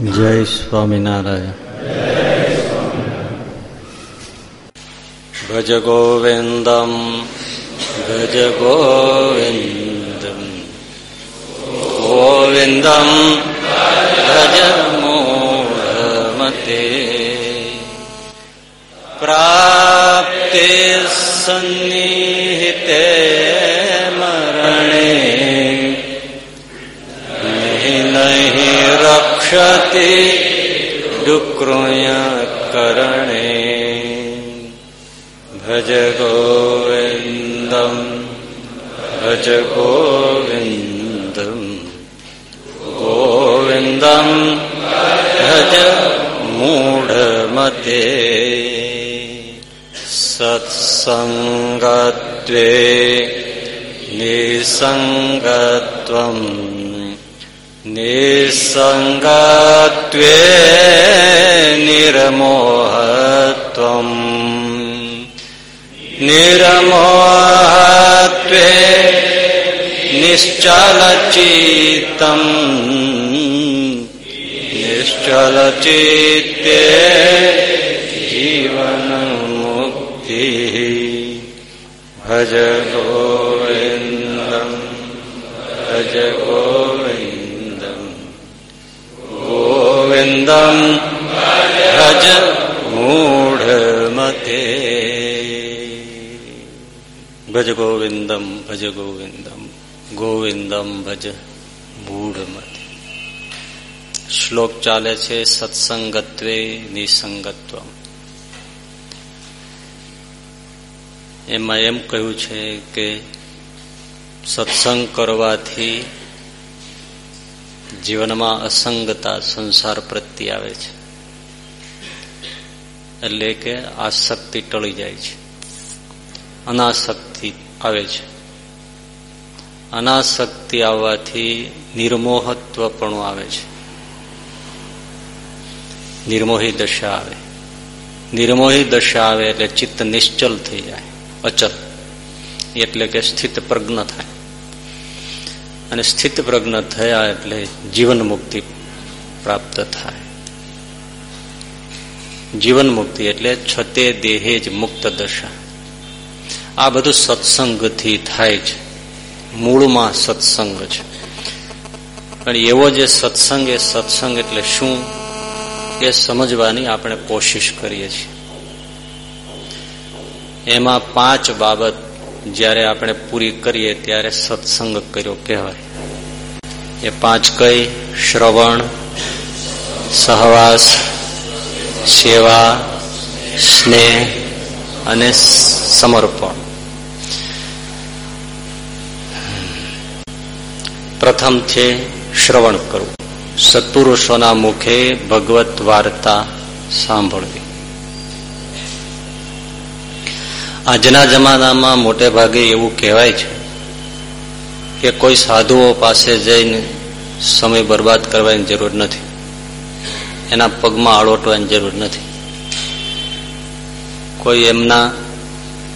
જય સ્વામિનારાયણ. ભજ ગોવિંદમ ભજ ગોવિંદમ ગોવિંદમ ભજ મોહમતે. પ્રાપ્તે સન્નિહિતે રક્ષતિ ડુક્રોય કરણે ભજ ગોવિંદમ ભજ ગોવિંદમ ગોવિંદમ ભજ મૂઢમતે સત્સંગત્વે નિસંગત્વમ નિસંગત્વે નિર્મોહત્વમ નિર્મોહત્વે નિશ્ચલચિત્તમ નિશ્ચલચિત્તે જીવન મુક્તિ ભજ ગોવિંદમ ભજ ગોવિંદમ ગોવિંદમ ભજ મૂઢમતે ભજ ગોવિંદમ ભજ ગોવિંદમ ગોવિંદમ ભજ મૂઢમતે શ્લોક ચાલે છે સત્સંગત્વે નિસંગત્વ એમાં એમ કહ્યું છે કે સત્સંગ કરવાથી જીવનમાં અસંગતા સંસાર પ્રત્યે આવે છે. એટલે કે આસક્તિ ટળી જાય છે. અનાસક્તિ આવે છે. અનાસક્તિ આવવાથી નિર્મોહત્વ પણ આવે છે. નિર્મોહી દશા આવે. નિર્મોહી દશા આવે એટલે ચિત્ત નિશ્ચલ થઈ જાય. અચલ. એટલે કે સ્થિત પ્રજ્ઞ થાય. અને સ્થિત પ્રજ્ઞ થયા એટલે જીવન મુક્તિ પ્રાપ્ત થાય. જીવન મુક્તિ એટલે છતે દેહે જ મુક્ત દશા. આ બધું સત્સંગથી થાય છે મૂળમાં સત્સંગ છે. પણ એવો જે સત્સંગ, એ સત્સંગ એટલે શું, એ સમજવાની આપણે કોશિશ કરીએ છીએ. એમાં પાંચ બાબત જ્યારે આપણે પૂરી કરીએ ત્યારે સત્સંગ કર્યો કહેવાય. એ પાંચ કઈ, શ્રવણ, સહવાસ, સેવા, સ્નેહ અને સમર્પણ. પ્રથમ છે શ્રવણ કરવું. સત્પુરુષોના મુખે ભગવત વાર્તા સાંભળવી. આજના જમાનામાં મોટે ભાગે એવું કહેવાય છે કે કોઈ સાધુઓ પાસે જઈને સમય બરબાદ કરવાની જરૂર નથી. એના પગમાં આળોટવાની જરૂર નથી. કોઈ એમના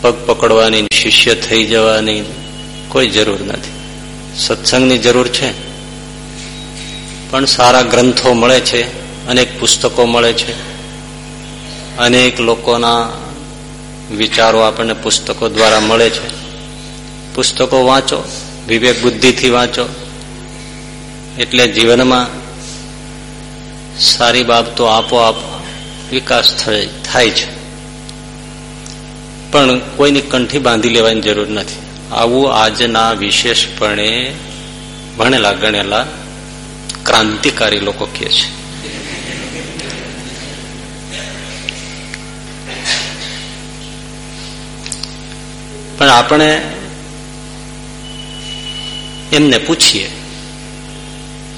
પગ પકડવાની શિષ્ય થઈ જવાની કોઈ જરૂર નથી. સત્સંગની જરૂર છે. પણ સારા ગ્રંથો મળે છે, અનેક પુસ્તકો મળે છે. અનેક લોકોના વિચારો આપણને પુસ્તકો દ્વારા મળે છે. પુસ્તકો વાંચો, વિવેક બુદ્ધિથી વાંચો. એટલે જીવનમાં સારી બાબતો આપોઆપ વિકાસ થાય છે. પણ કોઈની કંઠી બાંધી લેવાની જરૂર નથી. આવું આજના વિશેષપણે ભણેલા ગણેલા ક્રાંતિકારી લોકો કહે છે. પણ આપણે એમને પૂછીએ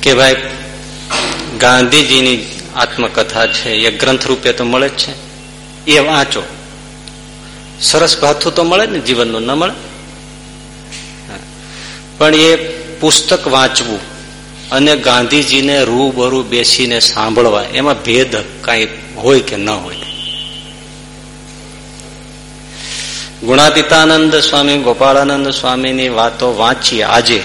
કે ભાઈ, ગાંધીજીની આત્મકથા છે, એ ગ્રંથ રૂપે તો મળે જ છે. એ વાંચો. સરસ ભાથું તો મળે ને, જીવનનું ન મળે? પણ એ પુસ્તક વાંચવું અને ગાંધીજીને રૂબરૂ બેસીને સાંભળવા, એમાં ભેદ કઈ હોય કે ન હોય? ગુણાતીતાનંદ સ્વામી, ગોપાળાનંદ સ્વામીની વાતો વાંચી આજે.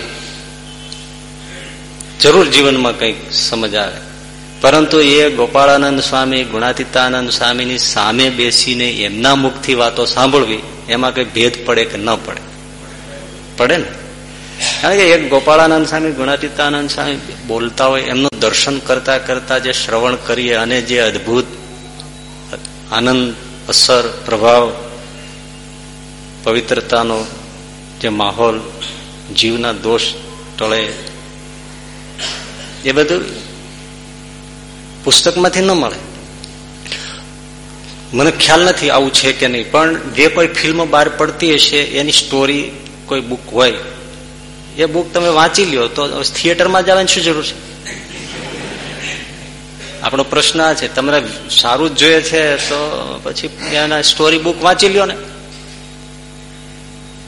જરૂર જીવનમાં કંઈક સમજ આવે. પરંતુ એ ગોપાળાનંદ સ્વામી, ગુણાતીતાનંદ સ્વામીની સામે બેસીને એમના મુખથી વાતો સાંભળવી, એમાં કઈ ભેદ પડે કે ન પડે? પડે ને? કારણ કે એક ગોપાળાનંદ સ્વામી, ગુણાતીતાનંદ સ્વામી બોલતા હોય, એમનું દર્શન કરતા કરતા જે શ્રવણ કરીએ અને જે અદભુત આનંદ, અસર, પ્રભાવ પવિત્રતાનો જે માહોલ, જીવના દોષ ટળે, એ બધું પુસ્તકમાંથી ન મળે. મને ખ્યાલ નથી આવું છે કે નહીં, પણ જે કોઈ ફિલ્મ બહાર પડતી હશે, એની સ્ટોરી કોઈ બુક હોય, એ બુક તમે વાંચી લ્યો, તો થિયેટરમાં જવાની શું જરૂર છે? આપણો પ્રશ્ન આ છે તમને સારું જ જોઈએ છે, તો પછી એના સ્ટોરી બુક વાંચી લ્યો ને.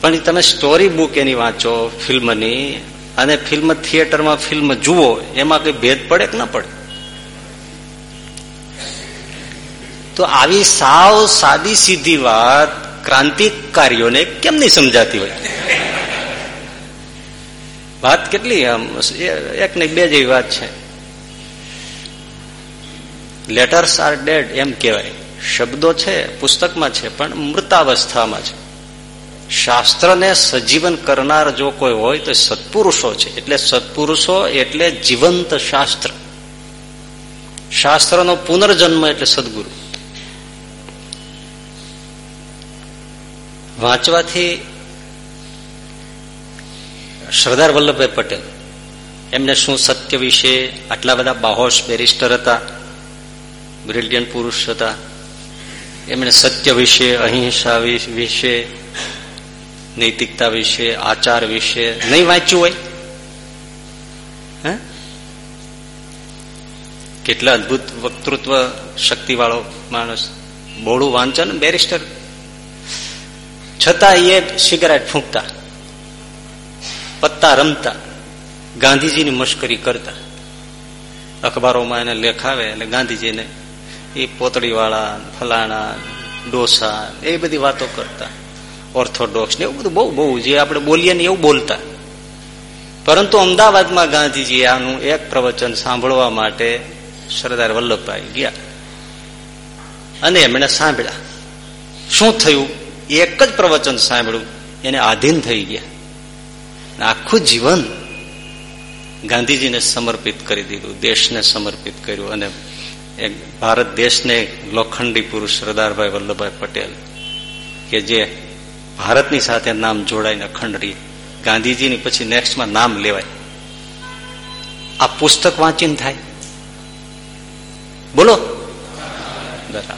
પણ તમે સ્ટોરી બુક એની વાંચો, ફિલ્મની, અને ફિલ્મ થિયેટરમાં ફિલ્મ જુઓ, એમાં કઈ ભેદ પડે કે ના પડે? તો આવી સાવ સાદી સીધી વાત ક્રાંતિકારીઓને કેમ નહીં સમજાતી હોય? વાત કેટલી આમ, એક ને બે જેવી વાત છે. લેટર્સ આર ડેડ એમ કહેવાય. શબ્દો છે, પુસ્તકમાં છે, પણ મૃતાવસ્થામાં છે. શાસ્ત્રને સજીવન કરનાર જો કોઈ હોય તો સત્પુરુષો છે. એટલે સત્પુરુષો એટલે જીવંત શાસ્ત્ર. શાસ્ત્રનો પુનર્જન્મ એટલે સદગુરુ. વાંચવાથી સરદાર વલ્લભભાઈ પટેલ, એમને શું સત્ય વિશે આટલા બધા બાહોશ બેરિસ્ટર હતા બ્રિલિયન્ટ પુરુષ હતા, એમણે સત્ય વિશે, અહિંસા વિશે નૈતિકતા વિશે, આચાર વિશે નહીં વાંચ્યું હોય? હે? કેટલા અદભુત વક્તૃત્વ શક્તિવાળો માણસ. બોળું વાંચન બેરિસ્ટર. છતાં એ સિગારેટ ફૂંકતા. પત્તા રમતા. ગાંધીજીની મશ્કરી કરતા. અખબારોમાં એને લેખાવે એટલે ગાંધીજીને એ પોતળીવાળા, ફલાણા, ડોસા, એ બધી વાતો કરતા. ઓર્થોડોક્સ ને એવું બધું બહુ બહુ જે આપણે બોલીએ ને એવું બોલતા. પરંતુ અમદાવાદમાં ગાંધીજી આનું એક પ્રવચન સાંભળવા માટે સરદાર વલ્લભભાઈ ગયા. અને એમણે સાંભળ્યા. શું થયું? એક જ પ્રવચન સાંભળ્યું. એને આધીન થઈ ગયા. આખું જીવન ગાંધીજીને સમર્પિત કરી દીધું, દેશને સમર્પિત કર્યું. અને ભારત દેશને લોખંડી પુરુષ સરદારભાઈ વલ્લભભાઈ પટેલ, કે જે ભારતની સાથે નામ જોડાઈને અખંડ રહી ગાંધીજીની પછી નેક્સ્ટમાં નામ લેવાય. આ પુસ્તક વાંચીને થાય. બોલો. બરાબર.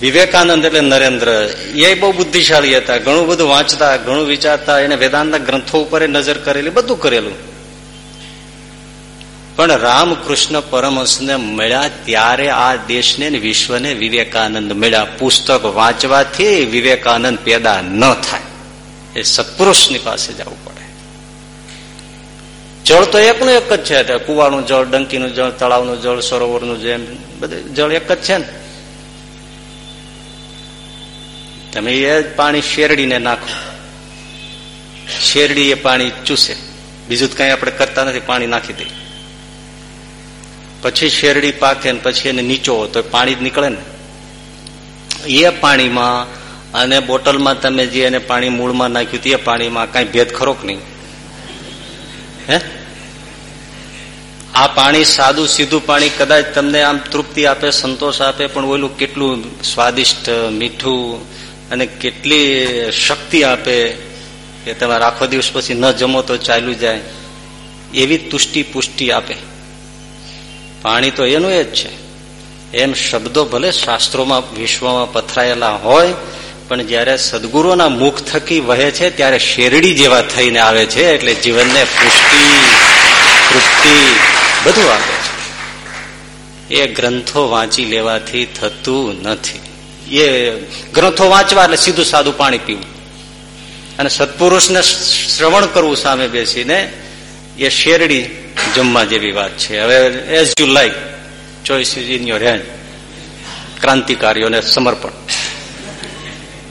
વિવેકાનંદ એટલે નરેન્દ્ર. એ બહુ બુદ્ધિશાળી હતા. ઘણું બધું વાંચતા, ઘણું વિચારતા, એને વેદાંતના ગ્રંથો ઉપર નજર કરેલી, બધું કરેલું. પણ રામકૃષ્ણ પરમહંસને મળ્યા ત્યારે આ દેશને વિશ્વને વિવેકાનંદ મળ્યા. પુસ્તક વાંચવાથી વિવેકાનંદ પેદા ન થાય. એ સત્પુરુષની પાસે જવું પડે. જળ તો એકનું એક જ છે. કુવાનું જળ, ડંકીનું જળ, તળાવનું જળ, સરોવરનું જેમ, બધું જળ એક જ છે ને. તમે એ પાણી શેરડીને નાખો. શેરડી એ પાણી ચૂસે. બીજું કઈ આપણે કરતા નથી, પાણી નાખી દઈએ. પછી શેરડી પાકે પછી એને નીચો તો પાણી જ નીકળે ને. એ પાણીમાં અને બોટલમાં તમે જે એને પાણી મૂળમાં નાખ્યું તે પાણીમાં કઈ ભેદ ખરોક નહીં? હે? આ પાણી સાદું સીધું પાણી કદાચ તમને આમ તૃપ્તિ આપે, સંતોષ આપે, પણ ઓલું કેટલું સ્વાદિષ્ટ, મીઠું અને કેટલી શક્તિ આપે કે તમારે આખો દિવસ પછી ન જમો તો ચાલ્યું જાય. એવી તુષ્ટિ પુષ્ટિ આપે. પાણી તો એનું એ જ છે. એમ શબ્દો ભલે શાસ્ત્રોમાં, વિશ્વમાં પથરાયેલા હોય, પણ જયારે સદગુરુના મુખ થકી વહે છે, ત્યારે શેરડી જેવા થઈને આવે છે, એટલે જીવનને પુષ્ટિ, તૃપ્તિ બધું આપે છે. એ ગ્રંથો વાંચી લેવાથી થતું નથી. એ ગ્રંથો વાંચવા એટલે સીધું સાદું પાણી પીવું. અને સત્પુરુષને શ્રવણ કરવું સામે બેસીને એ શેરડી જમવા જેવી વાત છે. હવે as you like choice is in your hand ક્રાંતિકારીઓને સમર્પણ.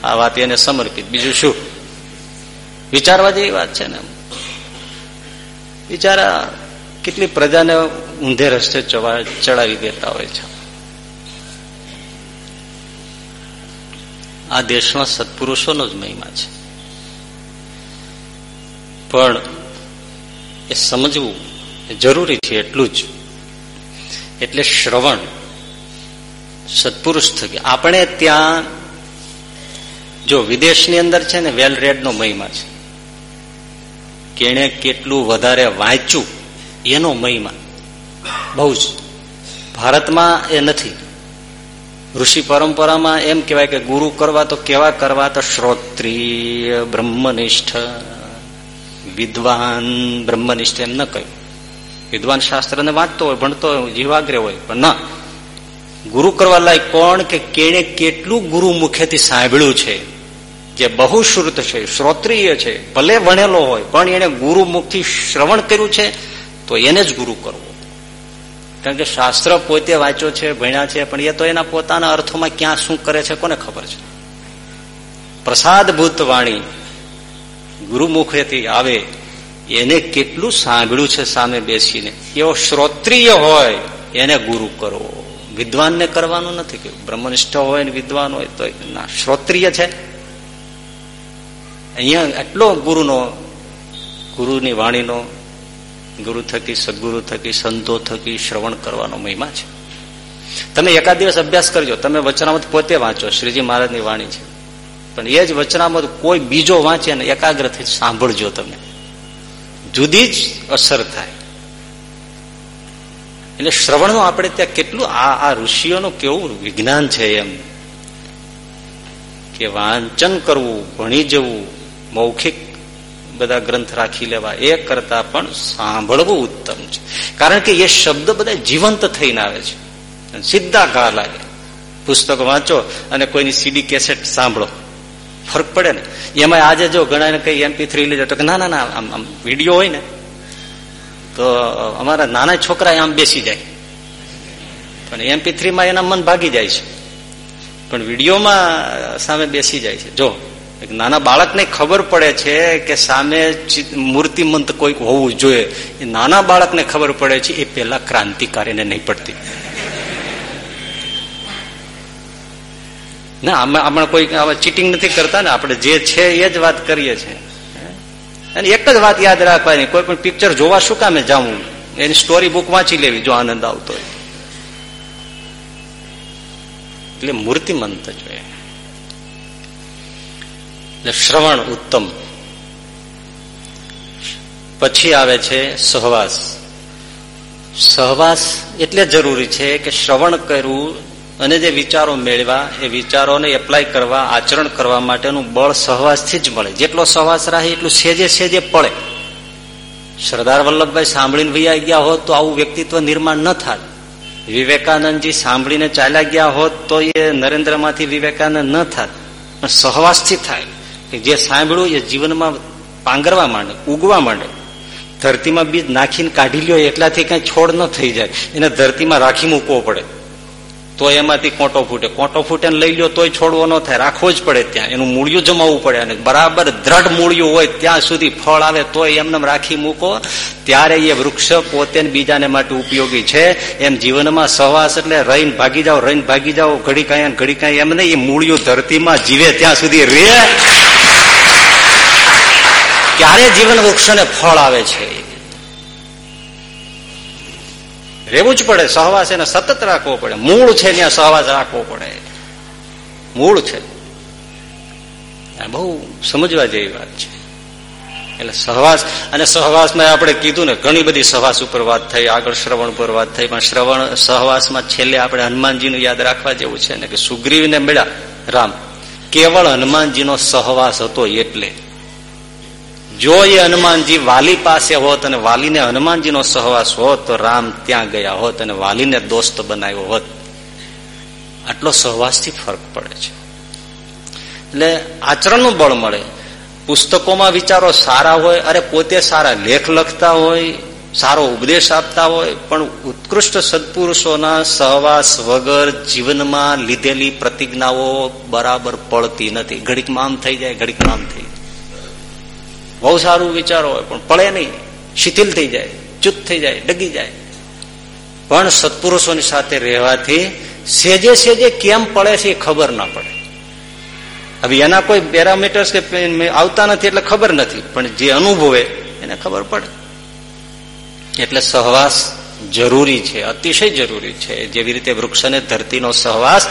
આ વાત એને સમર્પિત. બીજું શું? વિચારવા જેવી વાત છે ને બિચારા કેટલી પ્રજાને ઊંધે રસ્તે ચડાવી દેતા હોય છે. આ દેશમાં સત્પુરુષોનો જ મહિમા છે. પણ એ સમજવું જરૂરી છે, એટલું જ. એટલે શ્રવણ, સત્પુરુષ થકી. આપણે ત્યાં, જો વિદેશની અંદર છે ને, વેલ રેડનો મહિમા છે. કેણે કેટલું વધારે વાંચ્યું, એનો મહિમા. બહુ જ. ભારતમાં એ નથી. ઋષિ પરંપરામાં એમ કહેવાય કે ગુરુ કરવા તો કેવા કરવા, તો શ્રોત્રિય બ્રહ્મનિષ્ઠ, વિદ્વાન બ્રહ્મનિષ્ઠ એમ ન કહ્યું. વિદ્વાન શાસ્ત્રને વાંચતો હોય, ભણતો હોય, જીવાગ્રે હોય, પણ ના. ગુરુ કરવા લાયક કોણ કે કેણે કેટલું ગુરુ મુખેથી સાંભળ્યું છે? જે બહુ શ્રુત છે, શ્રોત્રિય છે, ભલે વણેલો હોય, પણ એને ગુરુ મુખથી શ્રવણ કર્યું છે, તો એને જ ગુરુ કરવો. કારણ કે શાસ્ત્ર પોતે વાંચ્યો છે, ભણ્યા છે, પણ એ તો એના પોતાના અર્થોમાં ક્યાં શું કરે છે કોને ખબર છે? પ્રસાદભૂત વાણી ગુરુમુખેથી આવે એને કેટલું સાંભળ્યું છે સામે બેસીને? એવો શ્રોત્રિય હોય, એને ગુરુ કરવો વિદ્વાનને કરવાનું નથી કે બ્રહ્મનિષ્ઠ હોય ને વિદ્વાન હોય તો ના, શ્રોત્રિય છે. અહીંયા એટલો ગુરુનો, ગુરુની વાણીનો, ગુરુ થકી, સદગુરુ થકી, સંતો થકી શ્રવણ કરવાનો મહિમા છે. તમે એકાદ દિવસ અભ્યાસ કરજો. તમે વચનામત પોતે વાંચો. શ્રીજી મહારાજની વાણી છે. પણ એ જ વચનામત કોઈ બીજો વાંચે ને એકાગ્રથી સાંભળજો તમે. જુદી જ અસર થાય. એટલે શ્રવણમાં આપણે ત્યાં કેટલું આ આ ઋષિઓનું કેવું વિજ્ઞાન છે એમ કે વાંચન કરવું, ભણી જવું, મૌખિક બધા ગ્રંથ રાખી લેવા એ કરતા પણ સાંભળવું ઉત્તમ છે. કારણ કે એ શબ્દ બધા જીવંત થઈને આવે છે. સીધા ઘા લાગે. પુસ્તક વાંચો અને કોઈની સીડી કેસેટ સાંભળો. ફરક પડે ને. એમાં આજે જો ઘણા કઈ એમપી થ્રી લીધો તો કે ના ના ના, આમ આમ વીડિયો હોય ને, તો અમારા નાના છોકરા આમ બેસી જાય. પણ એમપી થ્રીમાં એના મન ભાગી જાય છે. પણ વિડીયોમાં સામે બેસી જાય છે. જો નાના બાળકને ખબર પડે છે કે સામે મૂર્તિમંત કોઈક હોવું જોઈએ. એ નાના બાળકને ખબર પડે છે, એ પેલા ક્રાંતિકારીને નહીં પડતી. ના, આમાં કોઈ ચીટિંગ નથી કરતા ને, આપણે જે છે એ જ વાત કરીએ છીએ. અને એક જ વાત યાદ રાખવાની, કોઈ પણ પિક્ચર જોવા શું કામે જવું એની સ્ટોરી બુક વાંચી લેવી, જો આનંદ આવતો હોય. એટલે મૂર્તિમંત જોઈએ એટલે શ્રવણ ઉત્તમ. પછી આવે છે સહવાસ. સહવાસ એટલે જરૂરી છે કે શ્રવણ કરવું અને જે વિચારો મેળવા, એ વિચારોને એપ્લાય કરવા, આચરણ કરવા માટેનું બળ સહવાસથી જ મળે. જેટલો સહવાસ રહે, એટલું સેજે સેજે પડે. સરદાર વલ્લભભાઈ સાંભળીને વૈયા ગયા હોત તો આવું વ્યક્તિત્વ નિર્માણ ન થાય. વિવેકાનંદજી સાંભળીને ચાલ્યા ગયા હોત તો એ નરેન્દ્રમાંથી વિવેકાનંદ ન થાત. પણ સહવાસથી થાય. જે સાંભળ્યું એ જીવનમાં પાંગરવા માંડે, ઉગવા માંડે. ધરતીમાં બીજ નાખીને કાઢી લ્યો એટલાથી કઈ છોડ ન થઈ જાય. એને ધરતીમાં રાખી મૂકવો પડે. તો એમાંથી કોટો ફૂટે. કોટો ફૂટે લઈ લો તોય છોડવો ન થાય. રાખવો જ પડે ત્યાં. એનું મૂળિયું જમાવવું પડે અને બરાબર દ્રઢ મૂળિયું હોય ત્યાં સુધી ફળ આવે તો એમને રાખી મૂકો. ત્યારે એ વૃક્ષ પોતે બીજાને માટે ઉપયોગી છે. એમ જીવનમાં સહવાસ એટલે રહીને ભાગી જાઓ, રહીને ભાગી જાઓ. ઘડી કાંઈ ઘડી કાંઈ એમ નહીં. એ મૂળિયું ધરતીમાં જીવે ત્યાં સુધી રે ક્યારે જીવન વૃક્ષને ફળ આવે છે? રહેવું જ પડે, સહવાસ એને સતત રાખવો પડે. મૂળ છે ત્યાં સહવાસ રાખવો પડે. મૂળ છે. બહુ સમજવા જેવી વાત છે. એટલે સહવાસ, અને સહવાસમાં આપણે કીધું ને, ઘણી બધી સહવાસ ઉપર વાત થઈ, આગળ શ્રવણ પર વાત થઈ, પણ શ્રવણ, સહવાસમાં છેલ્લે આપણે હનુમાનજીનું યાદ રાખવા જેવું છે ને, કે સુગ્રીવને મળ્યા રામ. કેવળ હનુમાનજીનો સહવાસ હતો એટલે. જો એ હનુમાનજી વાલી પાસે હોત અને વાલીને હનુમાનજીનો સહવાસ હોત, તો રામ ત્યાં ગયા હોત અને વાલીને દોસ્ત બનાવ્યો હોત. આટલો સહવાસથી ફરક પડે છે. એટલે આચરણનું બળ મળે. પુસ્તકોમાં વિચારો સારા હોય, અરે પોતે સારા લેખ લખતા હોય, સારો ઉપદેશ આપતા હોય, પણ ઉત્કૃષ્ટ સદપુરુષોના સહવાસ વગર જીવનમાં લીધેલી પ્રતિજ્ઞાઓ બરાબર પડતી નથી. ઘડીકમાં આમ થઈ જાય, ઘડીકમાં આમ થઈ બહુ સારું વિચારો હોય, પણ પડે નહીં. શિથિલ થઈ જાય ચુત થઈ જાય, ડગી જાય. પણ સત્પુરુષોની સાથે રહેવાથી સેજે સેજે કેમ પડે છે એ ખબર ના પડે. હવે એના કોઈ પેરામીટર્સ કે આવતા નથી એટલે ખબર નથી, પણ જે અનુભવે એને ખબર પડે. એટલે સહવાસ જરૂરી છે, અતિશય જરૂરી છે. જેવી રીતે વૃક્ષ અને ધરતીનો સહવાસ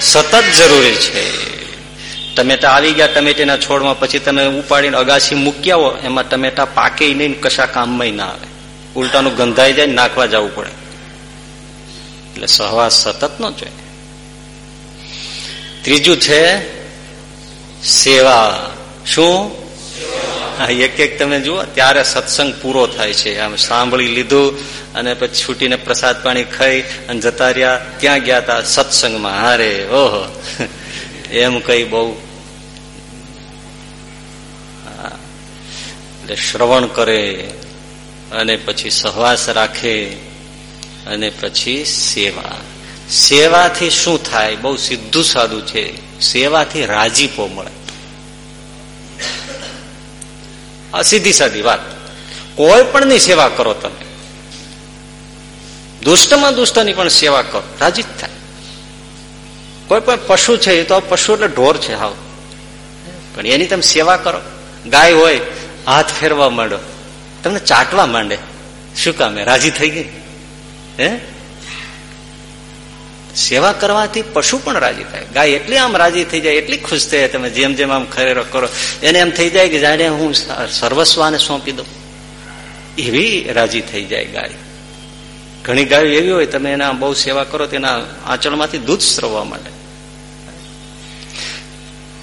સતત જરૂરી છે. ટમેટા આવી ગયા ટમેટીના છોડમાં પછી તમે ઉપાડીને અગાસી મૂક્યા એમાં ટમેટા પાકે નહીં કશા કામમાં ના આવે. ઉલટાનું ગંધાઈ જાય નાખવા જવું પડે. એટલે સહવાસ સતત નો જોઈએ. ત્રીજું છે સેવા. શું? એક એક તમે જુઓ, ત્યારે સત્સંગ પૂરો થાય છે. આમ સાંભળી લીધું અને પછી છૂટીને પ્રસાદ પાણી ખાઈ અને જતા રહ્યા, ત્યાં ગયા હતા સત્સંગમાં. હારે ઓહો. એમ કઈ બહુ એટલે શ્રવણ કરે અને પછી સહવાસ રાખે અને પછી સેવા. સેવાથી શું થાય? બહુ સીધું સાદું છે. સેવાથી રાજીપો મળે. આ સીધી સાદી વાત. કોઈ પણ ની સેવા કરો તમે. દુષ્ટમાં દુષ્ટની પણ સેવા કરો. રાજી થાય. કોઈ પણ પશુ છે એ તો પશુ એટલે ઢોર છે હાવ. પણ એની તમે સેવા કરો. ગાય હોય હાથ ફેરવા માંડો. તમને ચાટવા માંડે. શું કામે રાજી થઈ ગઈ? હે? સેવા કરવાથી પશુ પણ રાજી થાય. ગાય એટલી આમ રાજી થઈ જાય, એટલી ખુશ થાય, તમે જેમ જેમ આમ ખરેરો કરો. એને એમ થઈ જાય કે જાણે હું સર્વસ્વાને સોંપી દઉં. એવી રાજી થઈ જાય ગાય. ઘણી ગાયો એવી હોય, તમે એના બહુ સેવા કરો, તેના આંચળમાંથી દૂધ સ્રવવા માટે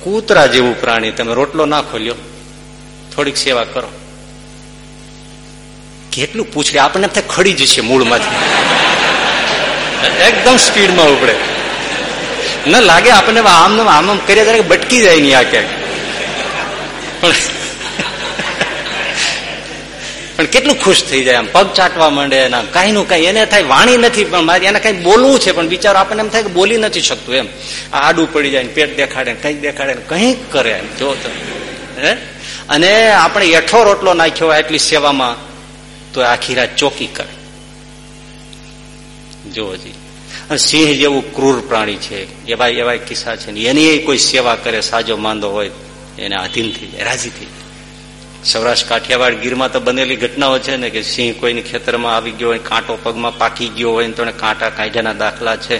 કૂતરા જેવું પ્રાણી, તમે રોટલો ના ખોલ્યો. થોડીક સેવા કરો. કેટલું પૂછડે? આપણને ખડી જશે મૂળમાંથી. એકદમ સ્પીડમાં ઉપડે. ન લાગે આપણને આમ આમ આમ કરીએ ત્યારે બટકી જાય નહીં આ ક્યાંક. પણ પણ કેટલું ખુશ થઈ જાય આમ, પગ ચાટવા માંડે એના કઈ નું કઈ, એને થાય વાણી નથી, પણ મારે એને કઈ બોલવું છે, પણ બિચારો આપણને એમ થાય કે બોલી નથી શકતું એમ. આડું પડી જાય પેટ દેખાડે કંઈક દેખાડે કંઈક કરે એમ. જો હે? અને આપણે એઠો રોટલો નાખ્યો હોય એટલી સેવામાં, તો આખી રાત ચોકી કરે. જોજી સિંહ જેવું ક્રૂર પ્રાણી છે. એવા એવા કિસ્સા છે એની કોઈ સેવા કરે, સાજો માંદો હોય, એને આધીન થઈ જાય, રાજી થઈ જાય. સૌરાષ્ટ્ર કાઠિયાવાડ ગીરમાં તો બનેલી ઘટનાઓ છે ને કે સિંહ કોઈની ખેતરમાં આવી ગયો હોય, કાંટો પગમાં પાકી ગયો હોય તો કાંટા કાઢ્યાના દાખલા છે.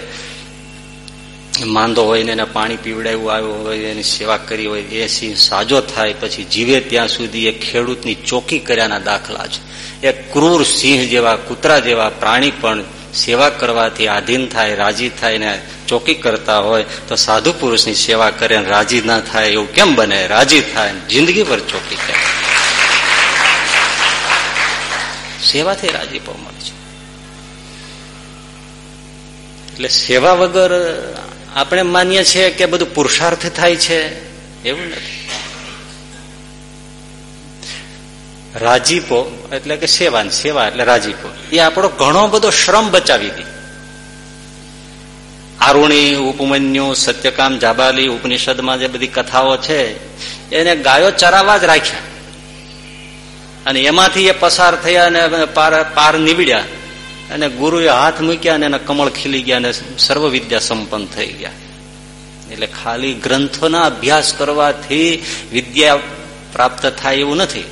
માંદો હોય ને એને પાણી પીવડાવ્યું આવ્યું હોય, એની સેવા કરી હોય, એ સિંહ સાજો થાય, પછી જીવે ત્યાં સુધી એ ખેડૂતની ચોકી કર્યાના દાખલા છે. એ ક્રૂર સિંહ જેવા, કૂતરા જેવા પ્રાણી પણ સેવા કરવાથી આધીન થાય, રાજી થાય ને ચોકી કરતા હોય, તો સાધુ પુરુષની સેવા કરે રાજી ના થાય, એવું કેમ બને? રાજી થાય જિંદગી પર ચોકી કરે. સેવાથી રાજીપો મળે છે. એટલે સેવા વગર આપણે માનીએ છીએ કે બધું પુરુષાર્થ થાય છે? એવું નથી. રાજીપો એટલે કે સેવા સેવા એટલે રાજીપો. એ આપણો ઘણો બધો શ્રમ બચાવી દે. આરુણી, ઉપમન્યુ, સત્યકામ, જાબાલી, ઉપનિષદમાં જે બધી કથાઓ છે, એને ગાયો ચરાવવા જ રાખ્યા. અને એમાંથી એ પસાર થયા અને પાર પાર નીવડ્યા. અને ગુરુએ હાથ મૂક્યા અને એના કમળ ખીલી ગયા અને સર્વ વિદ્યા સંપન્ન થઈ ગયા. એટલે ખાલી ગ્રંથોના અભ્યાસ કરવાથી વિદ્યા પ્રાપ્ત થાય એવું નથી.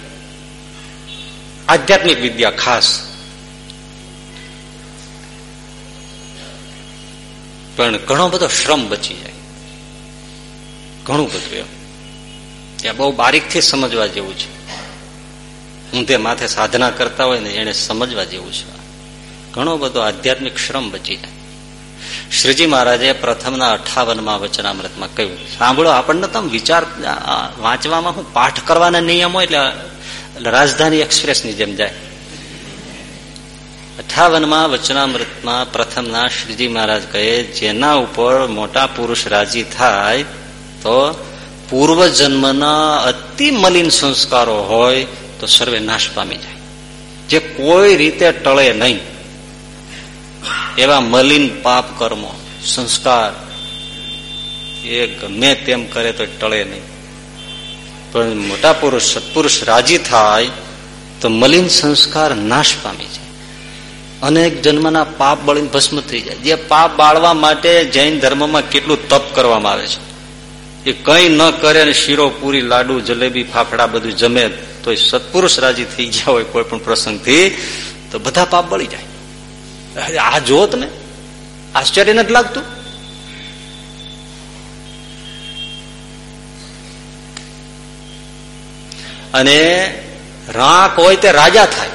આધ્યાત્મિક વિદ્યા ખાસ. પણ ઘણો બધો શ્રમ બચી જાય. ઘણું બધું એમ. ત્યાં બહુ બારીકથી સમજવા જેવું છે. તે માથે સાધના કરતા હોય ને એને સમજવા જેવું છે. ઘણો બધો આધ્યાત્મિક શ્રમ બચી જાય. શ્રીજી મહારાજે પ્રથમના અઠાવનમાં વચનામૃતમાં કહ્યું, સાંભળો, આપણને તો વિચાર વાંચવામાં હું પાઠ કરવાના નિયમો એટલે રાજધાની એક્સપ્રેસની જેમ જાય. અઠાવનમાં વચનામૃતમાં પ્રથમના શ્રીજી મહારાજ કહે, જેના ઉપર મોટા પુરુષ રાજી થાય, તો પૂર્વ જન્મના અતિ મલિન સંસ્કારો હોય, તો સર્વે નાશ પામી જાય. જે કોઈ રીતે ટળે નહીં એવા મલિન પાપ કર્મો, સંસ્કાર, એ ગમે તેમ કરે તો ટળે નહીં. પણ મોટા પુરુષ, સત્પુરુષ રાજી થાય, તો મલિન સંસ્કાર નાશ પામી જાય. અનેક જન્મના પાપ બળીને ભસ્મ થઈ જાય. જે પાપ બાળવા માટે જૈન ધર્મમાં કેટલું તપ કરવામાં આવે છે. એ કઈ ન કરે ને શીરો, પૂરી, લાડુ, જલેબી, ફાફડા બધું જમે તો સત્પુરુષ રાજી થઈ ગયા હોય કોઈ પણ પ્રસંગથી, તો બધા પાપ બળી જાય. આ જો તમે આશ્ચર્ય નથી લાગતું? અને રાક હોય તે રાજા થાય.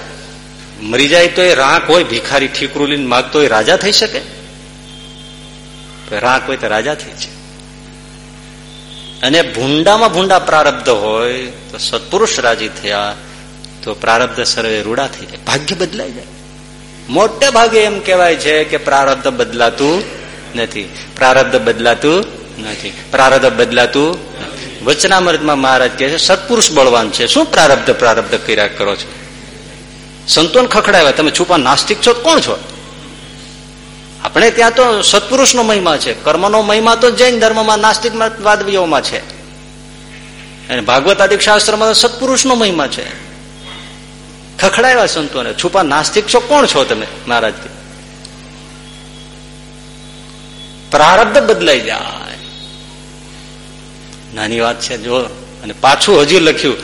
મરી જાય તો એ રાંક હોય, ભિખારી ઠીકરું લઈને માગતો એ રાજા થઈ શકે? રાક હોય તો રાજા થઈ છે અને ભૂંડામાં ભૂંડા પ્રારબ્ધ હોય, તો સત્પુરુષ રાજી થયા, તો પ્રારબ્ધ સર્વે રૂડા થઈ જાય. ભાગ્ય બદલાઈ જાય. મોટે ભાગે એમ કહેવાય છે કે પ્રારબ્ધ બદલાતું નથી. પ્રારબ્ધ બદલાતું નથી. પ્રારબ્ધ બદલાતું વચનામૃતમાં મહારાજ કહે છે, સત્પુરુષ બળવાન છે. શું પ્રારબ્ધ પ્રારબ્ધ કર્યા કરો છો? સંતોન ખખડાવ્યા. તમે છુપા નાસ્તિક છો? કોણ છો? આપણે ત્યાં તો સત્પુરુષનો મહિમા છે. કર્મનો મહિમા તો જૈન ધર્મમાં નાસ્તિક વાદવીઓમાં છે. અને ભાગવત આદિક શાસ્ત્રમાં સત્પુરુષનો મહિમા છે. ખખડાવ્યા સંતોને. છુપા નાસ્તિક છો, કોણ છો તમે? મહારાજ પ્રારબ્ધ બદલાઈ જાય. નાની વાત છે, જો, અને પાછું હજી લખ્યું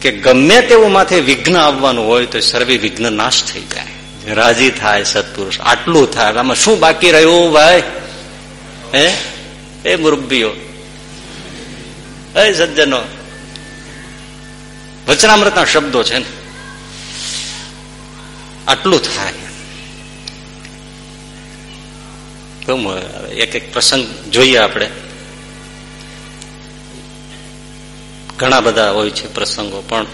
કે ગમે તેવું માથે વિઘ્ન આવવાનું હોય તો સર્વે વિઘ્ન નાશ થઈ જાય. રાજી થાય સત્પુરુષ, આટલું થાય. આમાં શું બાકી રહ્યું ભાઈ? હે? એ મુરબ્બીઓ. એ સજ્જનો. વચનામૃતના શબ્દો છે ને. આટલું થાય. એક એક પ્રસંગ જોઈએ આપણે. ઘણા બધા હોય છે પ્રસંગો, પણ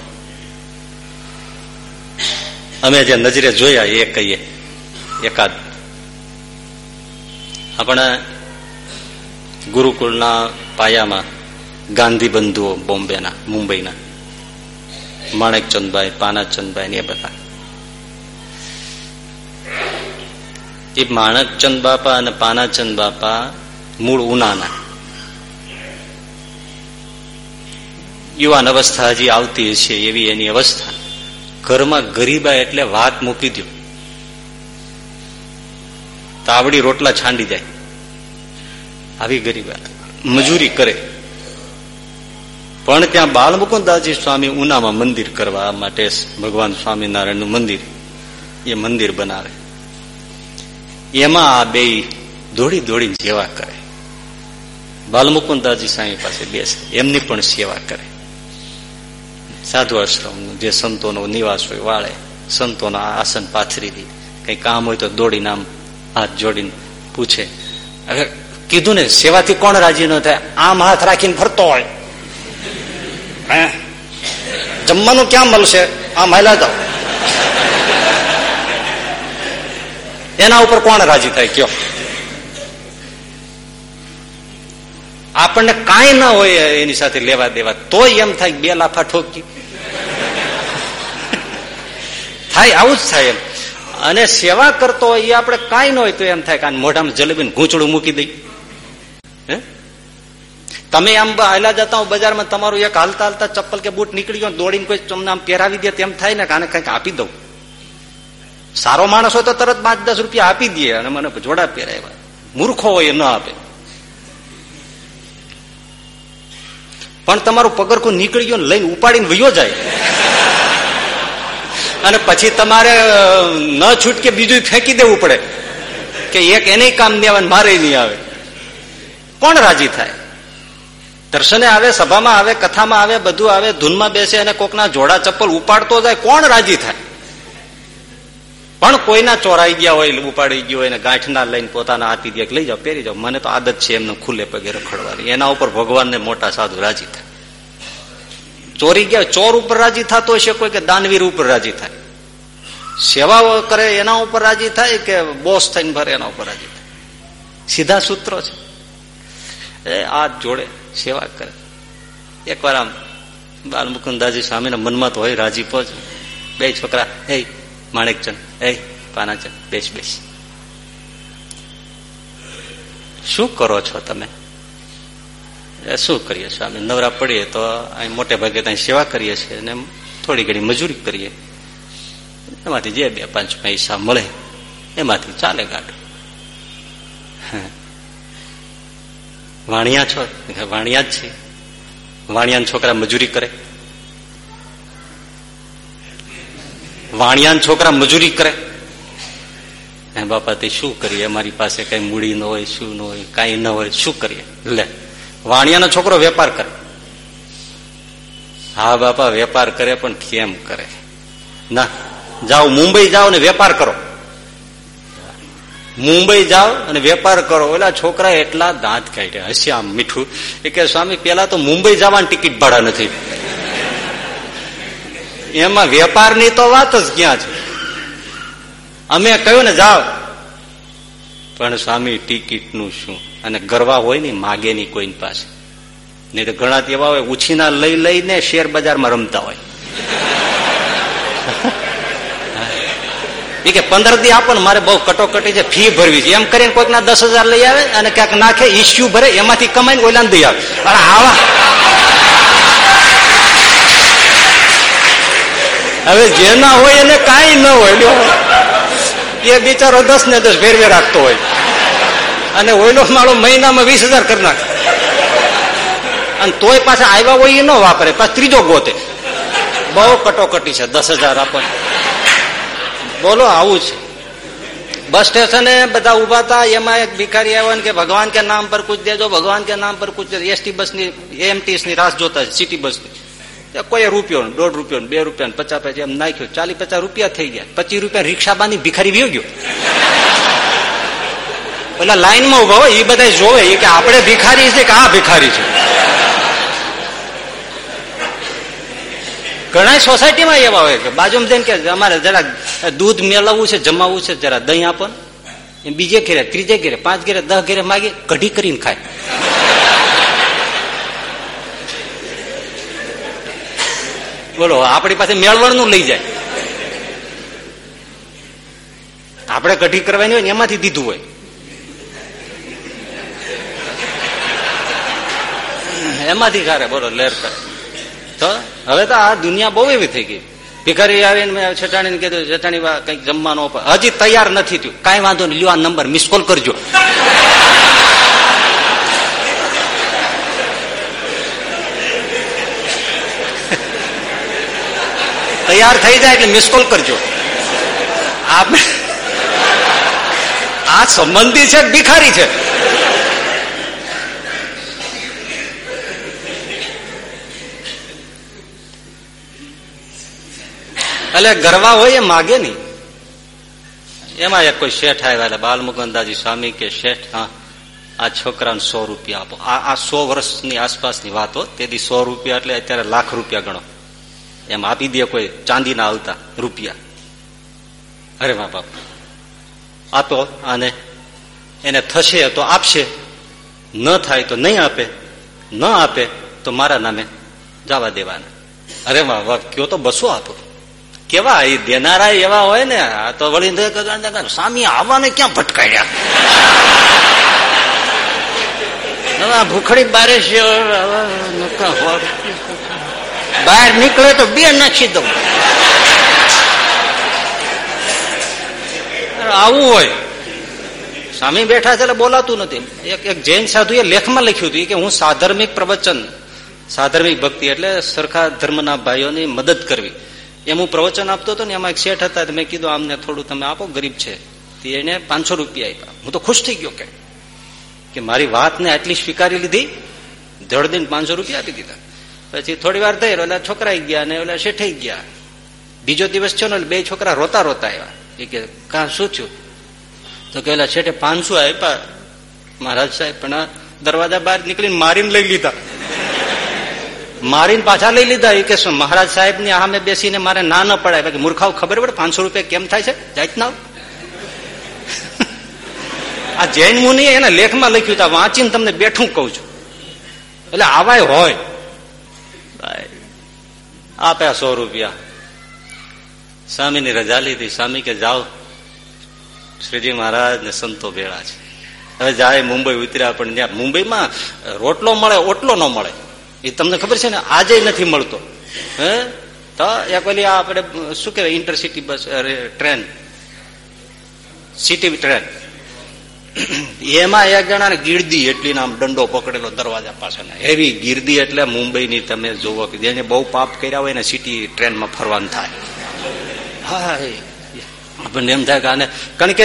અમે જે નજરે જોયા એ કહીએ, એકાદ. આપણા ગુરુકુળના પાયામાં ગાંધી બંધુઓ બોમ્બેના, મુંબઈના. માણેકચંદભાઈ પાનાચંદભાઈ ને એ બધા. એ માણકચંદ બાપા અને પાનાચંદ બાપા મૂળ ઉનાના. યુવાન અવસ્થા હજી આવતી છે એવી એની અવસ્થા. ઘરમાં ગરીબા એટલે વાત મૂકી દો તાવડી રોટલા છાંડી જાય આવી ગરીબા. મજૂરી કરે. પણ ત્યાં બાલમુકુદાસજી સ્વામી ઉનામાં મંદિર કરવા માટે ભગવાન સ્વામિનારાયણનું મંદિર. એ મંદિર બનાવે. એમાં આ બે દોડી દોડીને સેવા કરે. બાલમુકુદાજી સ્વામી પાસે બેસે, એમની પણ સેવા કરે. સાધુ આશ્રમ જે સંતોનો નિવાસ હોય, વાળે, સંતોના આસન પાથરી દે કઈ કામ હોય તો દોડીને આમ હાથ જોડીને પૂછે, હવે કીધું ને, સેવાથી કોણ રાજી ન થાય? આમ હાથ રાખીને ફરતો હોય. જમવાનું ક્યાં મળશે? આમ હાલા જાઓ. એના ઉપર કોણ રાજી થાય? કયો. આપણને કાંઈ ના હોય એની સાથે લેવા દેવા, તોય એમ થાય બે લાફા ઠોકી. થાય, આવું જ થાય એમ. અને સેવા કરતો હોય એ આપણે કાંઈ ન હોય તો એમ થાય કે મોઢામાં જલેબી ઘૂંચડું મૂકી દઈ. તમે આમ હાલા જતા હો બજારમાં, તમારું એક હાલતા હાલતા ચપ્પલ કે બૂટ નીકળી ગયો, દોડીને કોઈ તમને આમ પહેરાવી દે તેમ થાય ને કે કંઈક કંઈક આપી દઉં. સારો માણસ હોય તો તરત પાંચ દસ રૂપિયા આપી દે અને મને જોડા પહેરાવ્યા. મૂર્ખો હોય ન આપે. પણ તમારું પગરખું નીકળી ગયો લઈને ઉપાડીને વયો જાય. અને પછી તમારે ન છૂટકે બીજું ફેંકી દેવું પડે. કે એક એને કામ નહીં આવે મારે નહીં આવે. કોણ રાજી થાય? દર્શને આવે, સભામાં આવે, કથામાં આવે, બધું આવે, ધૂનમાં બેસે અને કોકના જોડા ચપ્પલ ઉપાડતો જાય, કોણ રાજી થાય? પણ કોઈના ચોરાઈ ગયા હોય, ઉપાડી ગયો હોય ગાંઠના લઈને પોતાના આપી દે લઈ જાઓ, પહેરી જાઓ. મને તો આદત છે એમને ખુલ્લે પગે રખડવાની. એના ઉપર ભગવાનને મોટા સાધુ રાજી થાય. ચોરી ગયા ચોર ઉપર રાજી થતો હશે કોઈ કે દાનવીર ઉપર રાજી થાય. સેવા કરે એના ઉપર રાજી થાય કે બોસ થઈને ભરે એના ઉપર રાજી થાય. સીધા સૂત્રો છે. એ આ જોડે સેવા કરે. એકવાર આમ બાલ મુકુંદાજી સ્વામીના મનમાં તો હોય રાજી પહોંચ બે છોકરા, હે માણેકચંદ એ પાનાચંદ બેસ બેસ. શું કરો છો તમે? શું કરીએ છીએ? અમે નવરા પડીએ તો અહીં મોટે ભાગે ત્યાં સેવા કરીએ છીએ અને થોડી ઘણી મજૂરી કરીએ. એમાંથી જે બે પાંચ પૈસા મળે, એમાંથી ચાલે ગાઢ. વાણિયા છો? વાણિયા જ છે. વાણિયાના છોકરા મજૂરી કરે. વાણિયાના છોકરા મજૂરી કરે. બાપા, તે શું કરીએ? અમારી પાસે કઈ મૂડી ન હોય, શું ન હોય, કઈ ન હોય, શું કરીએ? લે, વાણિયાનો છોકરો વેપાર કરે. હા બાપા, વેપાર કરે પણ કેમ કરે? ના, જાઓ, મુંબઈ જાઓ ને વેપાર કરો. મુંબઈ જાઓ અને વેપાર કરો. એટલે છોકરા એટલા દાંત કાઢ્યા. આમ મીઠું. એ કે, સ્વામી, પેલા તો મુંબઈ જવાની ટિકિટ ભાડા નથી. એમાં વેપારની તો વાત જ ક્યાં છે? અમે કહ્યું ને, જાઓ. પણ સ્વામી ટિકિટનું શું? અને ગરવા હોય ને, માગે નહીં કોઈની પાસે. નહીં તો ઘણા એવા હોય, ઉછીના લઈ લઈને શેર બજારમાં રમતા હોય. એ કે, પંદર દી આપો ને, મારે બહુ કટોકટી છે, ફી ભરવી છે. એમ કરીને કોઈક ના દસ હજાર લઈ આવે અને ક્યાંક નાખે ઇસ્યુ ભરે, એમાંથી કમાઈને ઓલા દઈ આવે. આવા. હવે જેના હોય એને કાંઈ ન હોય. એ બિચારો દસ ને દસ ફેરવે રાખતો હોય. અને ઓઈલો માળો મહિનામાં વીસ હજાર કરી નાખે. અને તોય પાછા આવ્યા હોય એ ન વાપરે. પાછા ત્રીજો ગોતે. બહુ કટોકટી છે, દસ હજાર આપણને બોલો, આવું છે. બસ સ્ટેશને બધા ઊભા હતા. એમાં એક ભિખારી આવ્યો કે ભગવાન કે નામ પર કુછ દેજો, ભગવાન કે નામ પર કુછ એસટી બસની એમટીએસની રાસ જોતા સિટી બસની. કોઈ રૂપિયો દોઢ રૂપિયો બે રૂપિયા પચાસ પચાસ એમ નાખ્યો ચાલી પચાસ રૂપિયા થઈ ગયા. પચીસ રૂપિયા રિક્ષા બાંધી ભિખારી વ્યો ગયો. પેલા લાઈનમાં ઊભા હોય, એ બધા જોવે કે આપણે ભિખારી છે કે આ ભિખારી છે? ઘણા સોસાયટીમાં એવા હોય કે બાજુમાં જઈને કે અમારે જરા દૂધ મેળવવું છે, જમાવવું છે, જરા દહીં આપો બીજે ઘેરે, ત્રીજે ઘેરે, પાંચ ઘેરે, દસ ઘેરે માગી કઢી કરીને ખાય. બોલો, આપણી પાસે મેળવણનું લઈ જાય. આપણે કઢી કરવાની હોય ને એમાંથી દીધું હોય. એમાંથી ખારે, બોલો, લેર કરે. તો હવે તો આ દુનિયા બહુ એવી થઈ ગઈ. ભિખારી આવીને છટાણી કીધું, છટાણી કંઈક જમવાનું હજી તૈયાર નથી થયું. કઈ વાંધો નહીં, લ્યો આ નંબર મિસ કોલ કરજો. તૈયાર થઈ જાય એટલે મિસકોલ કરજો. આપણે આ સંબંધી છે, ભિખારી છે. એટલે ગરવા હોય એ માગે નહીં. એમાં એક કોઈ શેઠ આવ્યા એટલે બાલમુકંદાજી સ્વામી કે, શેઠ, હા, આ છોકરાને સો રૂપિયા આપો. આ સો વર્ષની આસપાસની વાતો તેથી સો રૂપિયા એટલે અત્યારે લાખ રૂપિયા ગણો. એમ આપી દે કોઈ ચાંદીના આવતા રૂપિયા. અરે મા બાપ. આપો આને એને થશે તો આપશે. ન થાય તો નહીં આપે. ન આપે તો મારા નામે જવા દેવાના. અરે મા બાપ કયો તો બસો આપો. કેવા એ દેનારા એવા હોય ને, આ તો વળી સામી આવવાને ક્યાં ભટકાયા ભૂખડી બારે છે બહાર નીકળે તો બે નાખી દઉં. આવું હોય. સ્વામી બેઠા છે એટલે બોલાતું નથી. એક જૈન સાધુ એ લેખમાં લખ્યું હતું કે હું સાધર્મિક પ્રવચન, સાધર્મિક ભક્તિ એટલે સરખા ધર્મના ભાઈઓની મદદ કરવી. એમ હું પ્રવચન આપતો હતો ને, એમાં એક શેઠ હતા મેં કીધું, આમને થોડું તમે આપો, ગરીબ છે. એને પાંચસો રૂપિયા આપ્યા. હું તો ખુશ થઈ ગયો કે મારી વાતને આટલી સ્વીકારી લીધી ધડ દિન પાંચસો રૂપિયા આપી દીધા. પછી થોડી વાર થઈ ઓલા છોકરા ગયા ને ઓલા શેઠાઈ ગયા. બીજો દિવસ છે ને બે છોકરા રોતા રોતા આવ્યા. એ કે, કા, શું થયું? તો કે, ઓલા શેઠે પાંચસો આપ્યા. મહારાજ સાહેબ, પણ દરવાજા બહાર નીકળીને મારીને લઈ લીધા. મારીને પાછા લઈ લીધા? એ કે, શું, મહારાજ સાહેબની સામે બેસીને મારે ના ન પડાય? બાકી મૂર્ખાઓ, ખબર પડે પાંચસો રૂપિયા કેમ થાય છે? જાત ના આ જૈન મુનિ એના લેખમાં લખ્યું હતું વાંચીને તમને બેઠું કઉ છું. એટલે આવાય હોય. આપ્યા સો રૂપિયા. સ્વામીની રજા લીધી. સ્વામી કે, જાઓ. શ્રીજી મહારાજ ને સંતો ભેળા છે. હવે જાય મુંબઈ ઉતર્યા, પણ ત્યાં મુંબઈમાં રોટલો મળે, ઓટલો ન મળે. એ તમને ખબર છે ને? આજે નથી મળતો. હે? તો એક પેલી આપણે, શું કહેવાય intercity bus train city train એમાં એક જણા ગીરદી એટલી નામ દંડો પકડેલો દરવાજા પાછળ એવી ગીરદી એટલે મુંબઈની તમે જોવો કે જેને બહુ પાપ કર્યા હોય ને સિટી ટ્રેનમાં ફરવાનું થાય. હા આપણને એમ થાય કે આને કારણ કે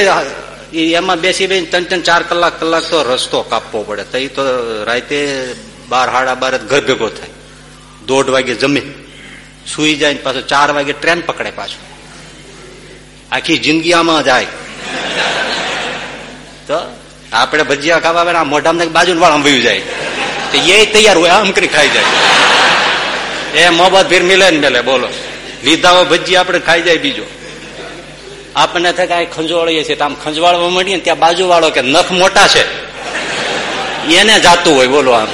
એમાં બેસી બેસી ત્રણ ત્રણ ચાર કલાક કલાક તો રસ્તો કાપવો પડે. તો તો રાતે બાર હાડા બાર ઘર ભેગો થાય. દોઢ વાગે જમીન. સુઈ જાય પાછો ચાર વાગે ટ્રેન પકડે પાછું. આખી જિંદગી આમાં જાય તો આપણે ભજીયા ખાવા આવે મોઢામાં બાજુ વાળ વયું જાય. તો એ તૈયાર હોય, આમ કરી ખાઈ જાય. એ મોહબત ફીર મિલે ને મેલે, બોલો. લીધા હોય ભજી આપણે ખાઈ જાય બીજો. આપણને થાય કે ખંજવાળીએ છીએ આમ ખંજવાળવા મળીએ ને ત્યાં બાજુ વાળો કે નખ મોટા છે. એને જાતું હોય, બોલો આમ.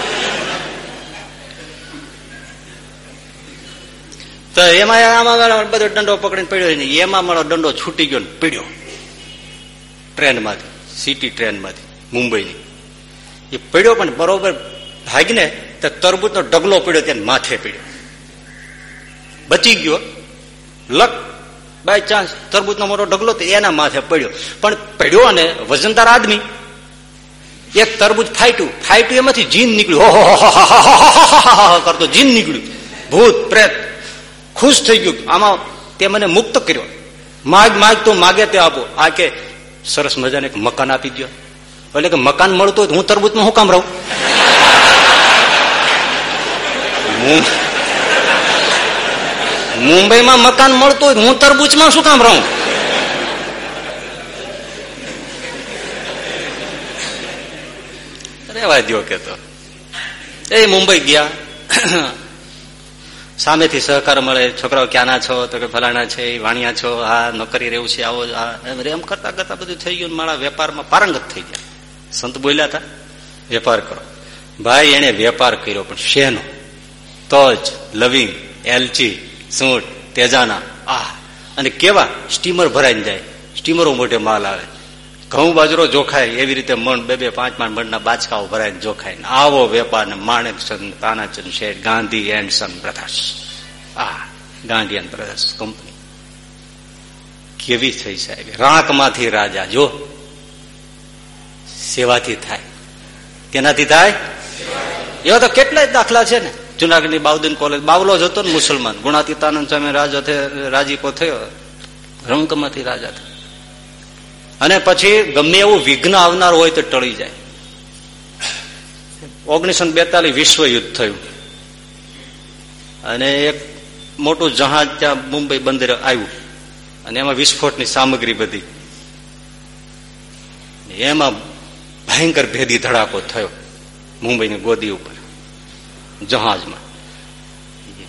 તો એમાં આમાં બધો દંડો પકડીને પડ્યો એમાં મારો દંડો છૂટી ગયો ને, પીડ્યો. ટ્રેનમાંથી સિટી ટ્રેનમાંથી મુંબઈની એ પડ્યો પણ બરોબર ભાગીને તો તરબૂચનો ડગલો પડ્યો ત્યાં માથે પડ્યો બચી ગયો લક બાય ચાન્સ તરબૂચનો મોટો ડગલો તો એના માથે પડ્યો પણ પડ્યો અને વજનદાર આદમી એક તરબૂચ ફાટ્યું ફાટ્યું એમાંથી જીન નીકળ્યું કરતો જીન નીકળ્યું ભૂત પ્રેત ખુશ થઈ ગયું આમાં તે મને મુક્ત કર્યો માગ માગ તો માગે તે આપો આ કે સરસ મજાને એક મકાન આપી દો એટલે કે મકાન મળતું હોય હું તરબૂચમાં હું કામ રહું? મુંબઈમાં મકાન મળતું હોય હું તરબૂચમાં શું કામ રહું? રેવા દો કે તો. એ મુંબઈ ગયા. સામેથી સહકાર મળે, છોકરાઓ ક્યાંના છો, તો કે ફલાણા છે વાણિયા છો હા નોકરી રહેવું છે, આવો એમ કરતા કરતા બધું થઈ ગયું મારા વેપારમાં પારંગત થઈ ગયા. સંત બોલ્યા હતા, વેપાર કરો. ભાઈ એને વેપાર કર્યો, પણ શેનો? તજ, લવિંગ, એલચી સૂંટ તેજાના આ અને કેવા? સ્ટીમર ભરાઈને જાય. સ્ટીમરો મોટે માલ આવે. ઘઉં બાજરો જોખાય, એવી રીતે મણ, બે બે, પાંચ પાંચ મણના બાચકાઓ ભરાય જોખાય. આવો વેપાર માણેક સંઘ, તાનાચંદ શેઠ, ગાંધી એન્ડ સન બ્રધર્સ આ ગાંધી એન્ડ બ્રધર્સ કંપની. કેવી થઈ સાહેબ? રાંકમાંથી રાજા, જો. સેવાથી થાય. કેનાથી થાય? એવા તો કેટલાય દાખલા છે ને. જુનાગઢની બાઉદીન કોલેજ, બાવલો જ હતો ને મુસલમાન. ગુણાતીતાનંદ સ્વામી રાજ રાજીપો થયો. રંકમાંથી રાજા થયો. અને પછી ગમે એવું વિઘ્ન આવનાર હોય તો ટળી જાય. ઓગણીસો બેતાલીસ વિશ્વ યુદ્ધ થયું. અને એક મોટું જહાજ ત્યાં મુંબઈ બંદર આવ્યું. અને એમાં વિસ્ફોટની સામગ્રી બધી. એમાં ભયંકર ભેદી ધડાકો થયો મુંબઈની ગોદી ઉપર, જહાજમાં.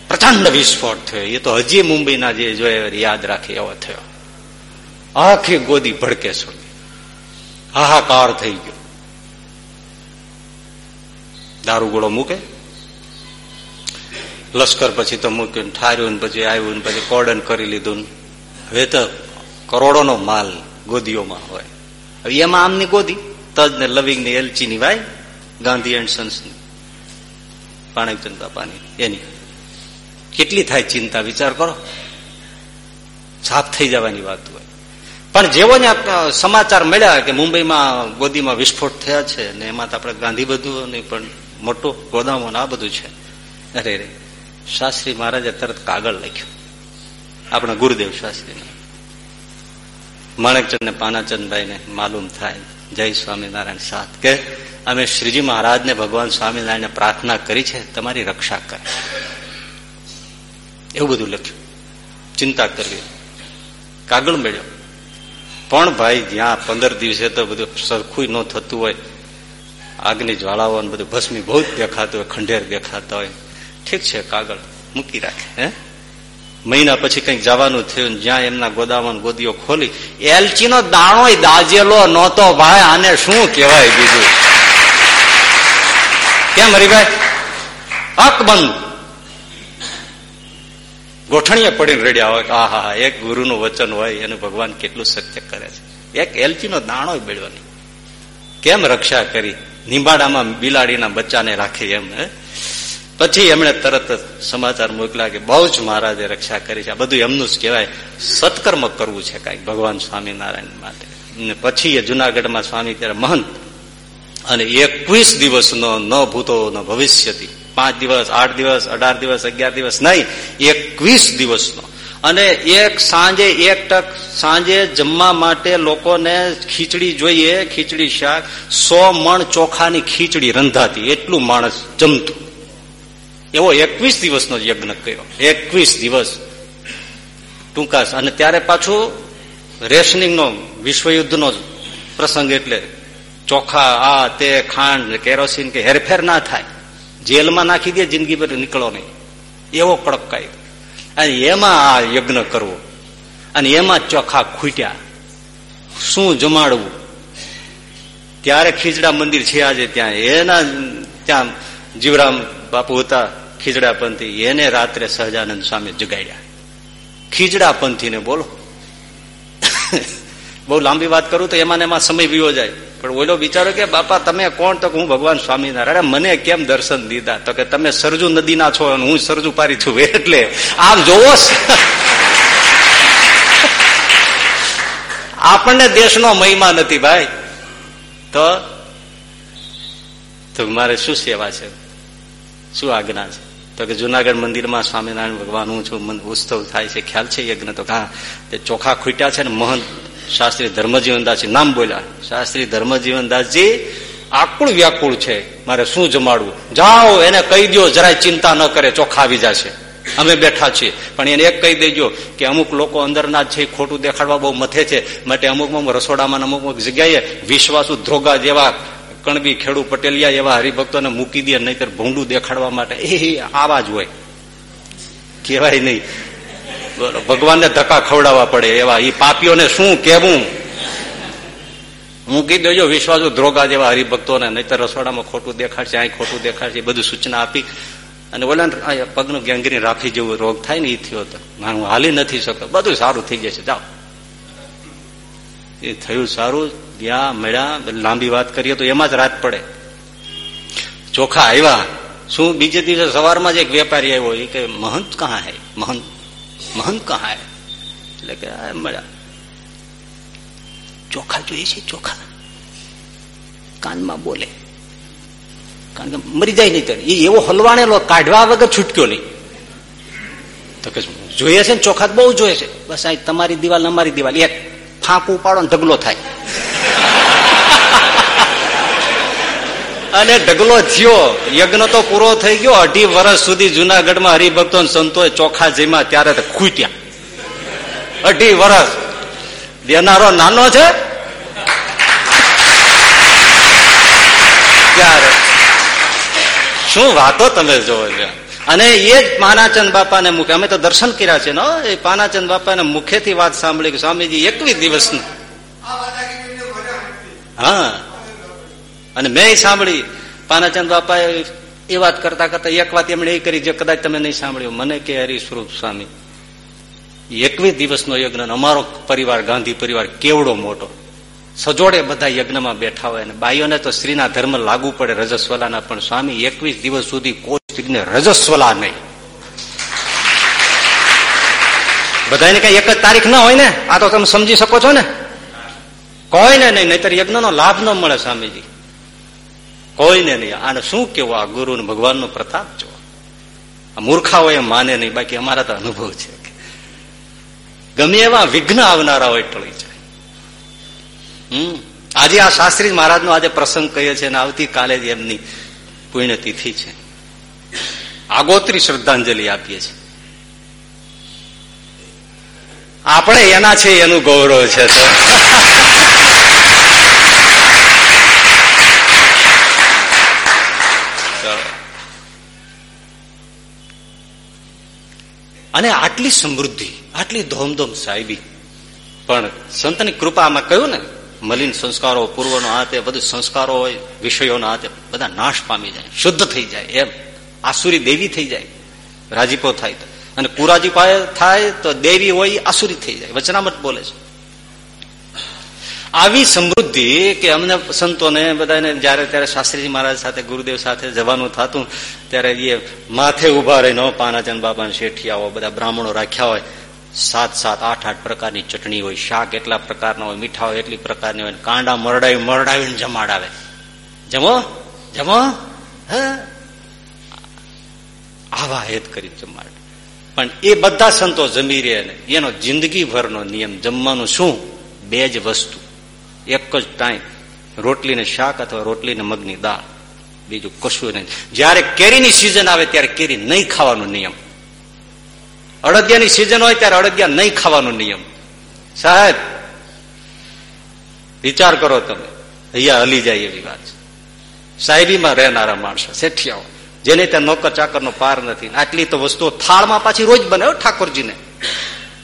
પ્રચંડ વિસ્ફોટ થયો. એ તો હજી મુંબઈના જે જોયે યાદ રાખે એવો થયો. આખી ગોદી ભડકે છોડી હાહાકાર થઈ ગયો. દારૂગોળો મૂકે. લશ્કર પછી તો મૂક્યું ઠાર્યું પછી આવ્યું પછી કોર્ડન કરી લીધું હવે તો કરોડોનો માલ ગોદીઓમાં હોય. હવે એમાં આમની ગોદી? તજ ને લવિંગ ને એલચી ની ભાઈ ગાંધી એન્ડ સન્સની પાણકચંદ બાપાની એની. કેટલી થાય ચિંતા? વિચાર કરો. છાપ થઈ જવાની વાત હોય. પણ જેવો સમાચાર મળ્યા કે મુંબઈમાં ગોદીમાં વિસ્ફોટ થયા છે ને એમાં તો આપણે ગાંધી બધું પણ મોટું ગોદામો આ બધું છે. અરે રે. શાસ્ત્રી મહારાજે તરત કાગળ લખ્યું. આપણા ગુરુદેવ શાસ્ત્રીને. માણેકચંદ ને પાનાચંદભાઈ ને માલુમ થાય. જય સ્વામિનારાયણ સાથ કે અમે શ્રીજી મહારાજને ભગવાન સ્વામિનારાયણને પ્રાર્થના કરી છે, તમારી રક્ષા કરે. એવું બધું લખ્યું. ચિંતા કરવી. કાગળ મેળ્યો. પણ ભાઈ, જ્યાં પંદર દિવસે તો બધું સરખું ન થતું હોય. આગની જ્વાળાઓ બધું ભસ્મી બહુ જ દેખાતું હોય, ખંડેર દેખાતા હોય. ઠીક છે, કાગળ મૂકી રાખે, હે? મહિના પછી કંઈક જવાનું થયું જ્યાં એમના ગોદામાં ગોદીઓ ખોલી, એલચીનો દાણો દાજેલો નહોતો ભાઈ, આને શું કહેવાય બીજું? કેમ હરિભાઈ? અકબંધ ગોઠણીએ પડીને રેડ્યા હોય આ હા એક ગુરુનું વચન હોય, એનું ભગવાન કેટલું સત્ય કરે છે. એક એલચીનો દાણો નહીં. કેમ રક્ષા કરી? નિંબાડામાં બિલાડીના બચ્ચાને રાખી એમ પછી એમણે તરત સમાચાર મોકલ્યા કે, બહુ જ મહારાજે રક્ષા કરી છે. આ બધું એમનું જ કહેવાય. સત્કર્મ કરવું છે કંઈક ભગવાન સ્વામિનારાયણ માટે. પછી એ જુનાગઢમાં સ્વામી ત્યારે મહંત. અને એકવીસ દિવસનો ન ભૂતો ન ભવિષ્યથી પાંચ દિવસ, આઠ દિવસ, અઢાર દિવસ, અગિયાર દિવસ નહીં, એકવીસ દિવસનો. અને એક સાંજે એક ટક સાંજે જમવા માટે લોકોને ખીચડી જોઈએ, ખીચડી શાક, સો મણ ચોખાની ખીચડી રંધાતી, એટલું માણસ જમતું. એવો એકવીસ દિવસનો યજ્ઞ કર્યો. એકવીસ દિવસ. ટૂંકા અને ત્યારે પાછું રેશનિંગનો, વિશ્વયુદ્ધનો પ્રસંગ એટલે ચોખા, આ તે ખાંડ, કેરોસીન કે હેરફેર ના થાય. જેલમાં નાખી દે, જિંદગી પર નીકળો નહીં. એવો કડક કાયદો. અને એમાં આ યજ્ઞ કરવો. અને એમાં ચોખા ખૂટ્યા. શું જમાડવું? ત્યારે ખીચડા મંદિર છે આજે ત્યાં. એના ત્યાં જીવરામ બાપુ હતા ખીચડા પંથી. એને રાત્રે સહજાનંદ સ્વામી જગાડ્યા. ખીચડા પંથીને બોલો. બહુ લાંબી વાત કરું તો એમાં એમાં સમય વિયો જાય. પણ ઓલો વિચારો કે, બાપા, તમે કોણ? તો હું ભગવાન સ્વામિનારાયણ. મને કેમ દર્શન દીધા? તો કે તમે સરજુ નદીના છો અને હું સરજુ પારી છું. એટલે આમ જોવો આપણને દેશનો મહિમા નથી ભાઈ. તો? મારે શું સેવા છે? શું આજ્ઞા છે? તો કે જુનાગઢ મંદિરમાં સ્વામિનારાયણ ભગવાન હું છું. ઉત્સવ થાય છે. ખ્યાલ છે યજ્ઞ? તો હા ચોખા ખૂટ્યા છે ને મહંત શાસ્ત્રી ધર્મજીવનદાસજી નામ બોલ્યા. શાસ્ત્રી ધર્મજીવનદાસજી આકુળ વ્યાકુળ છે. મારે શું જમાડવું? જાઓ, એને કહી દો જરાય ચિંતા ન કરે ચોખા આવી જશે. અમે બેઠા છીએ. પણ એને એક કહી દેજો કે અમુક લોકો અંદરના છે ખોટું દેખાડવા બહુ મથે છે. માટે અમુક રસોડામાં અમુક અમુક જગ્યાએ વિશ્વાસુ ધ્રોગા જેવા કણબી, ખેડુ, પટેલિયા એવા હરિભક્તોને મૂકી દે, નહીતર ભૂંડું દેખાડવા માટે. એ, આવા જ હોય. કહેવાય નહીં. ભગવાનને ધક્કા ખવડાવવા પડે એવા. એ પાપીઓને શું કેવું મૂકી દેજો, વિશ્વાસુ ધ્રોગા જેવા હરિભક્તોને, નહીતર રસોડામાં ખોટું દેખાડશે અહીં ખોટું દેખાડશે બધું સૂચના આપી અને ઓલા પગનું ગેંગરી રાખી જેવો રોગ થાય ને એ થયો હતો હું હાલી નથી શકતો. બધું સારું થઈ જશે. જાઓ. એ થયું સારું, ગયા, મળ્યા લાંબી વાત કરીએ તો એમાં જ રાત પડે. ચોખા આવ્યા. શું બીજે દિવસે સવારમાં જ એક વેપારી આવ્યો. એ કે મહંત કહા હે? મહંત મહંત કહા એટલે કે ચોખા જોઈએ છે ચોખા કાનમાં બોલે કારણ કે મરી જાય નહીં તો એ એવો હલવાણેલો કાઢવા વગર છૂટક્યો નહીં તો કે જોઈએ છે ને ચોખા બહુ જોઈએ છે બસ આ તમારી દિવાલ અમારી દિવાલ એક ફાંકું પાડો ને ઢગલો થાય અને ઢગલો થયો. યજ્ઞ તો પૂરો થઈ ગયો. અઢી વર્ષ સુધી જુનાગઢમાં હરિભક્તો સંતો ચોખા જીમા ત્યારે ખૂટ્યા. અઢી વર્ષ. દેનારો નાનો છે. ત્યારે. શું વાતો તમે જોવો છો? અને એ જ પાનાચંદ બાપાને મુખે અમે તો દર્શન કર્યા છે ને એ પાનાચંદ બાપાને મુખેથી વાત સાંભળી કે સ્વામીજી, એકવીસ દિવસનું. હા. અને મેં સાંભળી, પાનાચંદ બાપાએ એ વાત કરતા કરતા એક વાત એમણે એ કરી જે કદાચ તમે નહીં સાંભળ્યું. મને કે હરિ સ્વરૂપ સ્વામી, એકવીસ દિવસનો યજ્ઞ અમારો પરિવાર, ગાંધી પરિવાર કેવડો મોટો. સજોડે બધા યજ્ઞમાં બેઠા હોય અને બાઈઓને તો સ્ત્રીના ધર્મ લાગુ પડે રજસ્વલાના, પણ સ્વામી, એકવીસ દિવસ સુધી કોઈ સ્ત્રીને રજસ્વલા નહીં. બધાને કઈ એક જ તારીખ ના હોય ને? આ તો તમે સમજી શકો છો ને? કોઈને નહીં, નહીતર યજ્ઞનો લાભ ન મળે સ્વામીજી. કોઈને નહીં. આને શું કેવું આ ગુરુ ભગવાનનો પ્રતાપ જો આ મૂર્ખાઓ એ માને નહીં. બાકી અમારા તો અનુભવ છે ગમે એવા વિઘ્ન આવનારા હોય ટળી જાય. હમ? આજે આ શાસ્ત્રી મહારાજ નો આજે પ્રસંગ કહીએ છીએ અને આવતીકાલે જ એમની પુણ્યતિથિ છે. આગોતરી શ્રદ્ધાંજલિ આપીએ છીએ. આપણે એના છે, એનું ગૌરવ છે અને આટલી સમૃદ્ધિ, આટલી ધોમધોમ સાહેબી. પણ સંતની કૃપામાં કહ્યું ને, મલિન સંસ્કારો, પૂર્વનો તે બધું સંસ્કારો હોય, વિષયોના આ બધા નાશ પામી જાય, શુદ્ધ થઈ જાય, એમ. આસુરી દેવી થઈ જાય, રાજીપો થાય અને કુરાજી થાય તો દેવી હોય, આસુરી થઈ જાય. વચનામત બોલે છે. આવી સમૃદ્ધિ કે અમને સંતોને બધાને જયારે ત્યારે શાસ્ત્રીજી મહારાજ સાથે, ગુરુદેવ સાથે જવાનું થતું, ત્યારે એ માથે ઊભા રહીને પાનાચંદ બાપા શેઠિયાઓ બધા બ્રાહ્મણો રાખ્યા હોય. સાત સાત આઠ આઠ પ્રકારની ચટણી હોય, શાક એટલા પ્રકારના હોય, મીઠા હોય, એટલી પ્રકારની હોય કાંડા મરડાવી મરડાવીને જમાડાવે જમો? જમો? હ? આવા હેત કરી જમાડ. પણ એ બધા સંતો જમી રહે એનો જિંદગીભરનો નિયમ, જમવાનું શું? બે જ વસ્તુ. એક જ ટાઈમ રોટલી ને શાક અથવા રોટલી ને મગની દાળ. બીજું કશું નહીં. જયારે કેરીની સિઝન આવે ત્યારે કેરી નહીં ખાવાનો નિયમ. અડદિયાની સિઝન હોય ત્યારે અડદિયા નહીં ખાવાનો નિયમ. સાહેબ, વિચાર કરો તમે. અહીંયા હલી જાય એવી વાત સાહેબીમાં રહેનારા માણસો, શેઠિયાઓ, જેને ત્યાં નોકર ચાકર પાર નથી. આટલી તો વસ્તુઓ થાળમાં પાછી રોજ બને ઠાકોરજીને.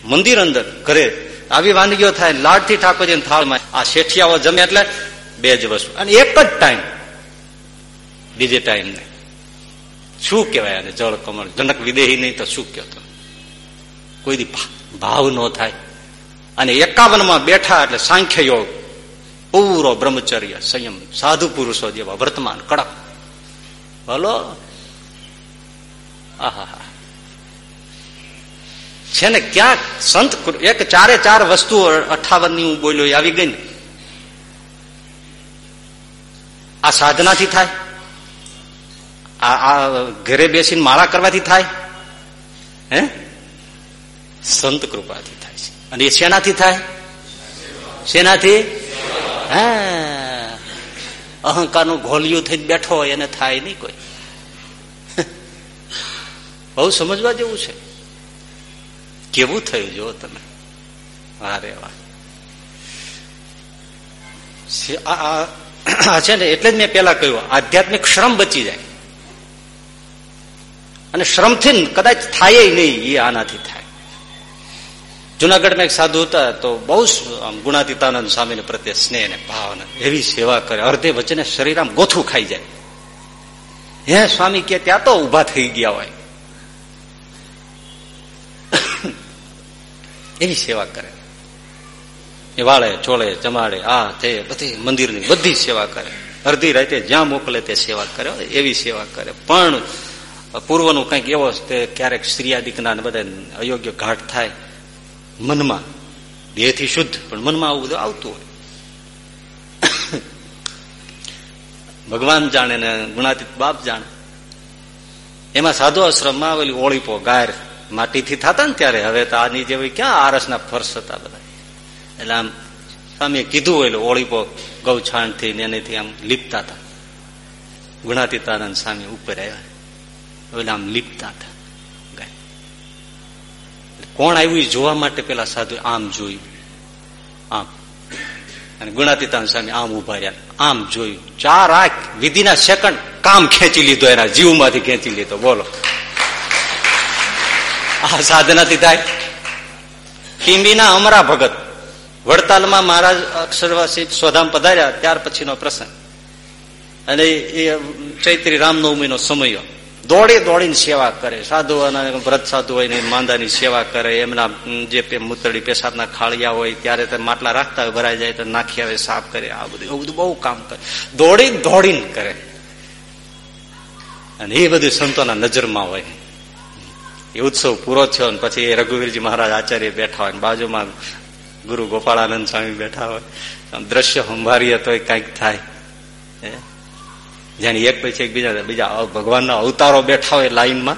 મંદિર અંદર, ઘરે આવી વાનગીઓ થાય, લાડથી ઠાકોરજી થાળમાં આ શેઠિયાઓ જમે એટલે બે જ વસ્તુ. અને એક જ ટાઈમ બીજે ટાઈમ નહીં. શું કહેવાય અને જળ કમળ. જનક વિદેહી નહીં તો શું કહેતો? કોઈ ભાવ ન થાય. અને એકાવનમાં બેઠા એટલે સાંખ્ય યોગ પૂરો બ્રહ્મચર્ય, સંયમ, સાધુ પુરુષો જેવા વર્તમાન, કડક. બોલો આહા છે ને ક્યાંક સંત એક ચારે ચાર વસ્તુ અઠાવનની હું બોલ્યો આવી ગઈ ને. આ સાધનાથી થાય? આ ઘરે બેસીને માળા કરવાથી થાય? હે? સંત કૃપાથી થાય છે. અને એ શેનાથી થાય? શેનાથી? હા. અહંકારનું ઘોલિયું થઈને બેઠો હોય, એને થાય નહીં કોઈ. બહુ સમજવા જેવું છે. કેવું થયું? જો તમે. અરે વાહ. છે ને, એટલે જ મેં પેલા કહ્યું, આધ્યાત્મિક શ્રમ બચી જાય. અને શ્રમથી કદાચ થાય નહીં એ આનાથી થાય. જુનાગઢમાં એક સાધુ હતા, તો બહુ ગુણાતીતાનંદ સ્વામી પ્રત્યે સ્નેહ અને ભાવ એવી સેવા કરે, અર્ધે વચ્ચે શરીર આમ ગોથું ખાઈ જાય. હે સ્વામી કે, ત્યાં તો ઊભા થઈ ગયા હોય. એવી સેવા કરે. એ વાળે ચોળે જમાડે, આ, તે, બધી મંદિરની બધી સેવા કરે. અડધી રાતે જ્યાં મોકલે તે સેવા કરે. એવી સેવા કરે. પણ પૂર્વનું કંઈક એવો તે ક્યારેક સ્ત્રીયાદિકના બધા અયોગ્ય ઘાટ થાય મનમાં. દેહથી શુદ્ધ, પણ મનમાં આવું બધું આવતું હોય. ભગવાન જાણે ને ગુણાતીત બાપ જાણે. એમાં સાધુ આશ્રમમાં આવેલી ઓળીપો, ગાયર માટીથી થતા ને ત્યારે. હવે તો આની જેવી ક્યાં આરસના ફર્શ હતા બધા. એટલે આમ સ્વામીએ કીધું હોય ઓળીપો ગૌછાણથી ને એનેથી આમ લીપતા હતા. ગુણાતીતાનંદ સ્વામી ઉપર આવ્યા. એટલે આમ લીપતા હતા. કોણ આવ્યું જોવા માટે પેલા સાધુ આમ જોયું. આમ. અને ગુણાતીતાન સ્વામી આમ ઊભા રહ્યા. આમ જોયું. ચાર આંખ વિધિના સેકન્ડ. કામ ખેંચી લીધો એના. જીવમાંથી ખેંચી લીધો. બોલો. આ સાધનાથી થાય. ટીંબીના અમરા ભગત વડતાલમાં મહારાજ અક્ષરવાસી સ્વધામ પધાર્યા, ત્યાર પછીનો પ્રસંગ. અને એ ચૈત્રી રામનવમીનો સમય. દોડી દોડીને સેવા કરે, સાધુ વ્રત સાધુ હોય ને માંદાની સેવા કરે, એમના જે મૂતળી પેશાબના ખાળિયા હોય, ત્યારે તે માટલા રાખતા હોય, ભરાઈ જાય તો નાખી આવે, સાફ કરે, આ બધું, એવું બધું બહુ કામ કરે. દોડી દોડીને કરે. અને એ બધું સંતોના નજરમાં હોય. એ ઉત્સવ પૂરો થયો ને પછી રઘુવીરજી મહારાજ આચાર્ય બેઠા હોય બાજુમાં ગુરુ ગોપાળાનંદ સ્વામી બેઠા હોય. દ્રશ્ય સંભારીએ તો કંઈક થાય. જેને એક પછી એક બીજા બીજા ભગવાનના અવતારો બેઠા હોય લાઈનમાં.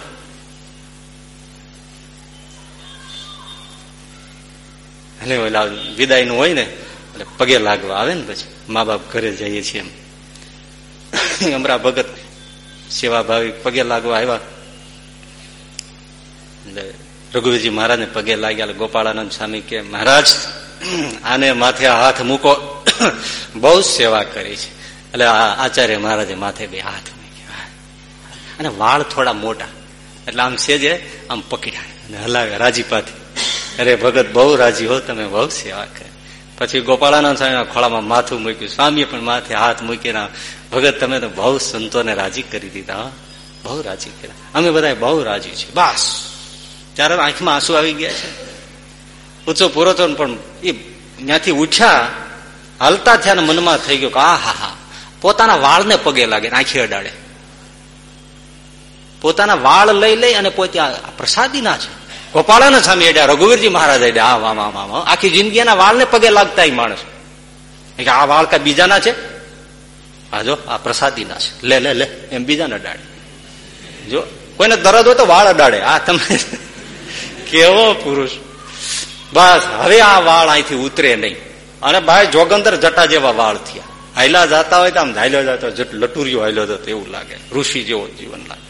એટલે ઓલા વિદાયનું હોય ને, એટલે પગે લાગવા આવે ને પછી. મા બાપ ઘરે જઈએ છીએ એમ. અમરા ભગત સેવાભાવી પગે લાગવા આવ્યા. એટલે રઘુવીરજી મહારાજને પગે લાગ્યા ગોપાળાનંદ સ્વામી કે, મહારાજ, આને માથે હાથ મૂકો. બહુ સેવા કરી છે. એટલે આચાર્ય મહારાજે માથે બે હાથ મૂક્યા. અને વાળ થોડા મોટા. એટલે આમ સેજે, આમ પકડ્યા. અને હલાવ્યા રાજીપાથી અરે ભગત, બહુ રાજી હો, તમે બહુ સેવા કરી. પછી ગોપાળાનંદ સ્વામી ખોળામાં માથું મૂક્યું. સ્વામીએ પણ માથે હાથ મૂકીને ભગત, તમે તો બહુ સંતોને રાજી કરી દીધા બહુ રાજી કર્યા. અમે બધા બહુ રાજી છીએ. બસ. ત્યારે આંખમાં આંસુ આવી ગયા છે. ઉત્સવ પૂરો થયો પણ એ ત્યાંથી ઉઠ્યા, હાલતા થયા મનમાં થઈ ગયો કે આ હા હા. પોતાના વાળને પગે લાગે આંખી અડાડે. પોતાના વાળ લઈ લઈ અને પોતે પ્રસાદી ના છે. ગોપાળાના સામે અડ્યા રઘુવીરજી મહારાજ અડ્યા આ વામ, આમ આમ આખી જિંદગી એના વાળને પગે લાગતા માણસ. કે આ વાળ કઈ બીજાના છે? હા જો, આ પ્રસાદીના છે. લે લે લે, એમ બીજાને અડાડે. જો, કોઈને દરદ હોય તો વાળ અડાડે. આ તમે કેવો પુરુષ. બસ, હવે આ વાળ અહીંથી ઉતરે નહીં. અને ભાઈ, જોગંદર જટા જેવા વાળ થયા. હાયલા જતા હોય તો આમ ધાયલો જતો લટુરિયો હાયલો જતો, એવું લાગે. ઋષિ જેવો જીવન લાગે.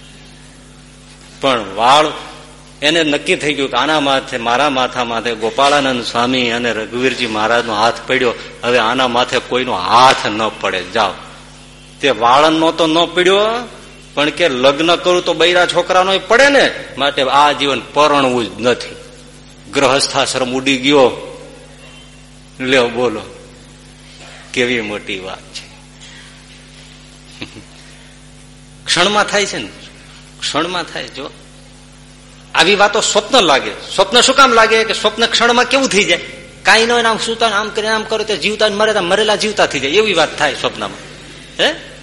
પણ વાળ એને નક્કી થઈ ગયું કે આના માથે, મારા માથા માથે ગોપાળાનંદ સ્વામી અને રઘુવીરજી મહારાજનો હાથ પડ્યો. હવે આના માથે કોઈનો હાથ ન પડે. જાઓ. તે વાળનનો તો ન પડ્યો. પણ કે લગ્ન કરું તો બૈરા છોકરાનો પડે ને? માટે આ જીવન પરણવું જ નથી. ગ્રહસ્થાશ્રમ ઉડી ગયો. લ્યો બોલો, કેવી મોટી વાત છે. ક્ષણમાં થાય છે ને? ક્ષણમાં થાય જો. આવી વાતો સ્વપ્ન લાગે. સ્વપ્ન શું કામ લાગે? કે સ્વપ્ન ક્ષણમાં કેવું થઈ જાય? કાંઈ નો આમ સુતા આમ કરીને આમ કરો તો જીવતા મરેલા મરેલા જીવતા થઈ જાય. એવી વાત થાય સ્વપ્નમાં. હે?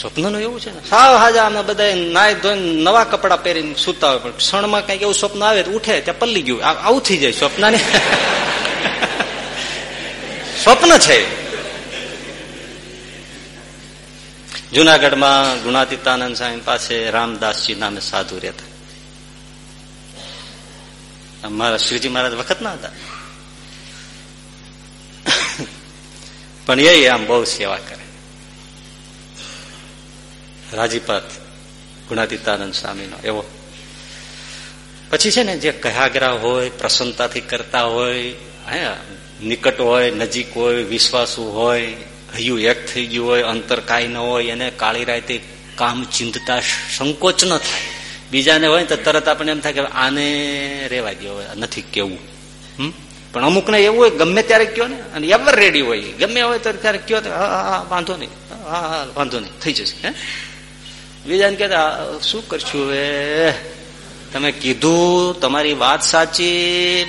સ્વપ્નનું એવું છે ને? સાવ હાજા અમે બધા નાય ધોઈને નવા કપડા પહેરીને સુતા હોય, પણ ક્ષણમાં કંઈક એવું સ્વપ્ન આવે ઉઠે, ત્યાં પલ્લી ગયું. આવું થઈ જાય સ્વપ્ન ને સ્વપ્ન છે. જુનાગઢમાં ગુણાતીતાનંદ સાહેબ પાસે રામદાસજી નામે સાધુ રહેતા. મારા શ્રીજી મહારાજ વખત ના હતા. પણ એ આમ બહુ સેવા કરે. રાજીપાત ગુણાતીતાનંદ સ્વામીનો, એવો. પછી છે ને જે કહાગરા હોય, પ્રસન્નતાથી કરતા હોય, હે, નિકટ હોય, નજીક હોય, વિશ્વાસુ હોય, હૈયું એક થઈ ગયું હોય, અંતર કાંઈ ન હોય, એને કાળી રાતે કામ ચિંતતા સંકોચ ન થાય. બીજાને હોય તો તરત આપણે એમ થાય કે આને રેવા દો નથી કેવું. પણ અમુક ને એવું હોય, ગમે ત્યારે કયો ને, અને એવર રેડી હોય. ગમે હોય તો ત્યારે કયો હા વાંધો નહીં. હા હા, વાંધો નહીં. થઈ જશે, હે? બીજાને કહેતા, શું કરશું હવે? તમે કીધું, તમારી વાત સાચી,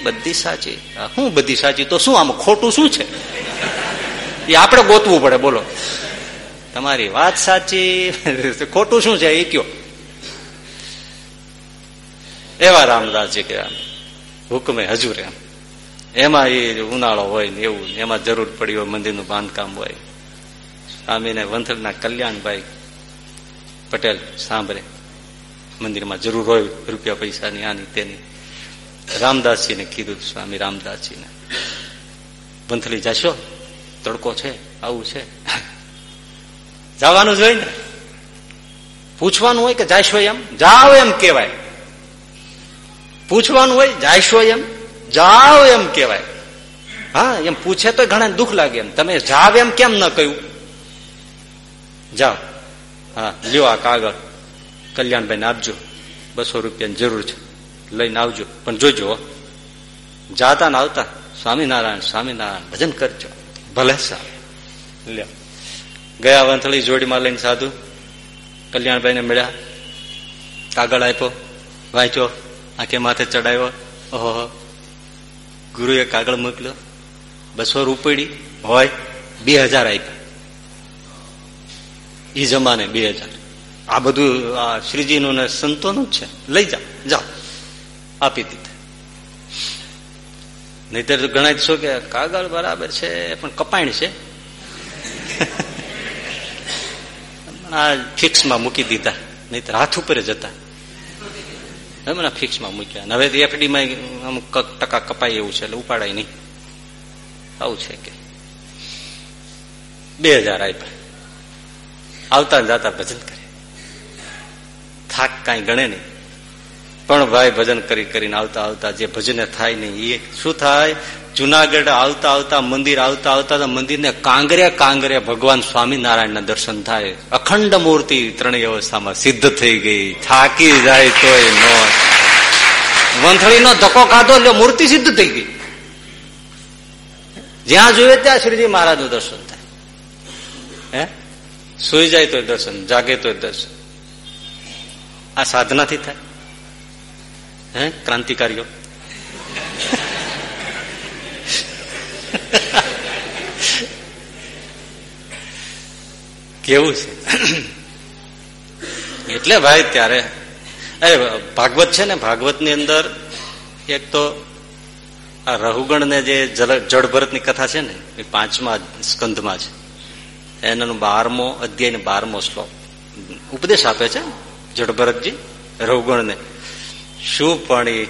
બધી સાચી. શું બધી સાચી? તો શું આમ ખોટું શું છે? એ આપણે ગોતવું પડે, બોલો. તમારી વાત સાચી, ખોટું શું છે? એ કયો. એવા રામદાસજી કે, હુકમે હજુર એમ. એમાં એ ઉનાળો હોય ને એવું એમાં જરૂર પડી હોય મંદિરનું બાંધકામ હોય. સ્વામીને વંથલના કલ્યાણભાઈ પટેલ સાંભળે. મંદિરમાં જરૂર હોય રૂપિયા પૈસાની આની તેની. રામદાસજીને કીધું, સ્વામી રામદાસજીને પંથલી જશો? તડકો છે, આવું છે. જવાનું જ ને. પૂછવાનું હોય કે જાશો એમ? જાઓ એમ કેવાય પૂછવાનું હોય, જાશો એમ? જાઓ એમ કેવાય હા, એમ પૂછે તો ઘણા દુઃખ લાગે એમ. તમે જાવ એમ કેમ ન કહ્યું? જાઓ. હા, લ્યો આ કાગળ. કલ્યાણભાઈને આપજો. બસો રૂપિયાની જરૂર છે. લઈને આવજો. પણ જોજો જાતા ને આવતા. સ્વામિનારાયણ સ્વામિનારાયણ, ભજન કરજો. ભલે સાહેબ. લ્યો. ગયા વંથળી જોડીમાં લઈને સાધુ. કલ્યાણભાઈને મળ્યા. કાગળ આપ્યો. વાંચ્યો. આંખે માથે ચડાવ્યો. ઓહો ગુરુએ કાગળ મોકલ્યો. બસો રૂપડી હોય, બે હજાર આપ્યા. એ જમાને બે હજાર. આ બધું, આ શ્રીજીનું ને સંતોનું જ છે. લઈ જાઓ જાઓ. આપી દીધા. નહીતર ઘણા છો કે કાગળ બરાબર છે, પણ કપાણ છે. આ ફિક્સમાં મૂકી દીધા. નહીતર હાથ ઉપર જતા હમણાં ફિક્સમાં મૂક્યા. હવે એફડીમાં અમુક ટકા કપાય એવું છે, એટલે ઉપાડાય નહીં. આવું છે કે. બે હજાર આપ્યા. આવતા જાતા ભજન કરે. થાક કાંઈ ગણે નહીં. પણ ભાઈ ભજન કરી કરીને આવતા આવતા જે ભજને થાય નહીં એ શું થાય? જુનાગઢ આવતા આવતા, મંદિર આવતા આવતા મંદિરને કાંગરે કાંગરે ભગવાન સ્વામિનારાયણ દર્શન થાય. અખંડ મૂર્તિ ત્રણેય અવસ્થામાં સિદ્ધ થઈ ગઈ. થાકી જાય તોય નો વંથળીનો ધક્કો ખાધો એટલે મૂર્તિ સિદ્ધ થઈ ગઈ. જ્યાં જોઈએ ત્યાં શ્રીજી મહારાજનું દર્શન થાય. હે? સુઈ જાય તો દર્શન, જાગે તો દર્શન. આ સાધનાથી થાય. હે, ક્રાંતિકારીઓ? કેવું છે? એટલે ભાઈ ત્યારે અરે ભાગવત છે ને ભાગવતની અંદર એક તો આ રહુગણ ને જે જળભરતની કથા છે ને, એ પાંચમા સ્કંધમાં છે. એનો બારમો અધ્યાય બારમો શ્લોક. ઉપદેશ આપે છે જડભરતજી રહુગણ ને શું પણ એ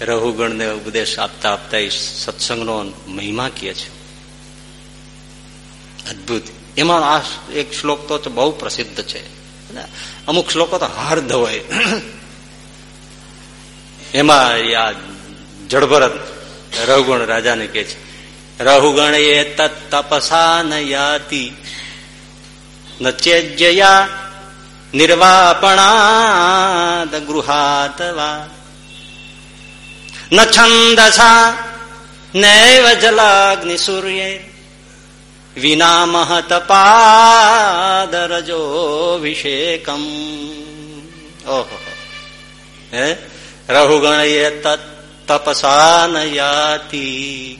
રહુગણને ઉપદેશ આપતા આપતા એ સત્સંગનો મહિમા કહે છે. અદભુત. એમાં આ એક શ્લોક તો બહુ પ્રસિદ્ધ છે. અમુક શ્લોકો તો હાર્દ હોય. એમાં આ જડભરત રહુગણ રાજાને કે છે રહુગણ એ તપસા ન યાતી ન ચેજ્યયા નિર્વાપણા ગૃહાતવા ન છંદસા નૈવ જલાગ્નિ સૂર્ય વિના મહત પાદરજોભિષેકમ ઓહો હે રહુગણ એ તપસા ન યાતી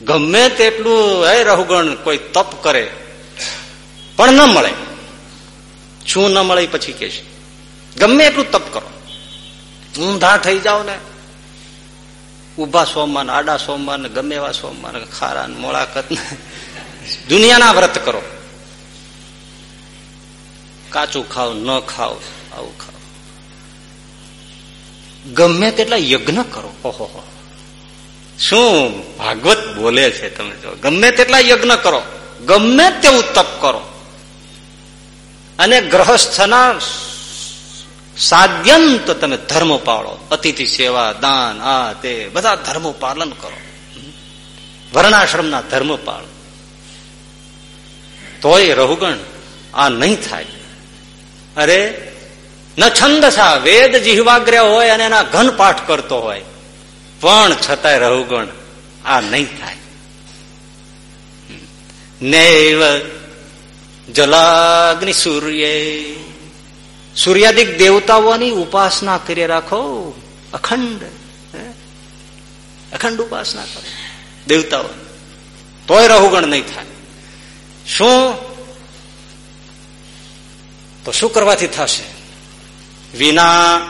ગમે તેટલું હે રહુગણ કોઈ તપ કરે પણ ન મળે. શું ન મળે પછી કે ગમે એટલું તપ કરો. ઊંધા થઈ જાઓ ને. ઊભા સોમવાન આડા સોમવાન ગમે એવા સોમવાન ખારા મોળાકત દુનિયાના વ્રત કરો. કાચું ખાવ ન ખાવ આવું ખાવ ગમે તેટલા યજ્ઞ કરો. ઓહો શું ભાગવત બોલે છે તમે જો. ગમે તેટલા યજ્ઞ કરો. ગમે તેવું તપ કરો. અને ગ્રહસ્થના સાદ્યંત તમે ધર્મ પાળો. અતિથિ સેવા, દાન, આ, તે, બધા ધર્મો પાલન કરો. વર્ણાશ્રમના ધર્મ પાળો. તોય રહુગણ, આ નહીં થાય. અરે, ન છંદસા, વેદ જીહવાગ્રહ હોય અને એના ઘન પાઠ કરતો હોય. પણ છતાંય રહુગણ, આ નહીં થાય. નૈવ જલાગ્નિ સૂર્ય. સૂર્યાદિક દેવતાઓની ઉપાસના કરી રાખો. અખંડ અખંડ ઉપાસના કરો. દેવતાઓ. તોય રહુગણ નહીં થાય. શું? તો શું કરવાથી થશે? વિના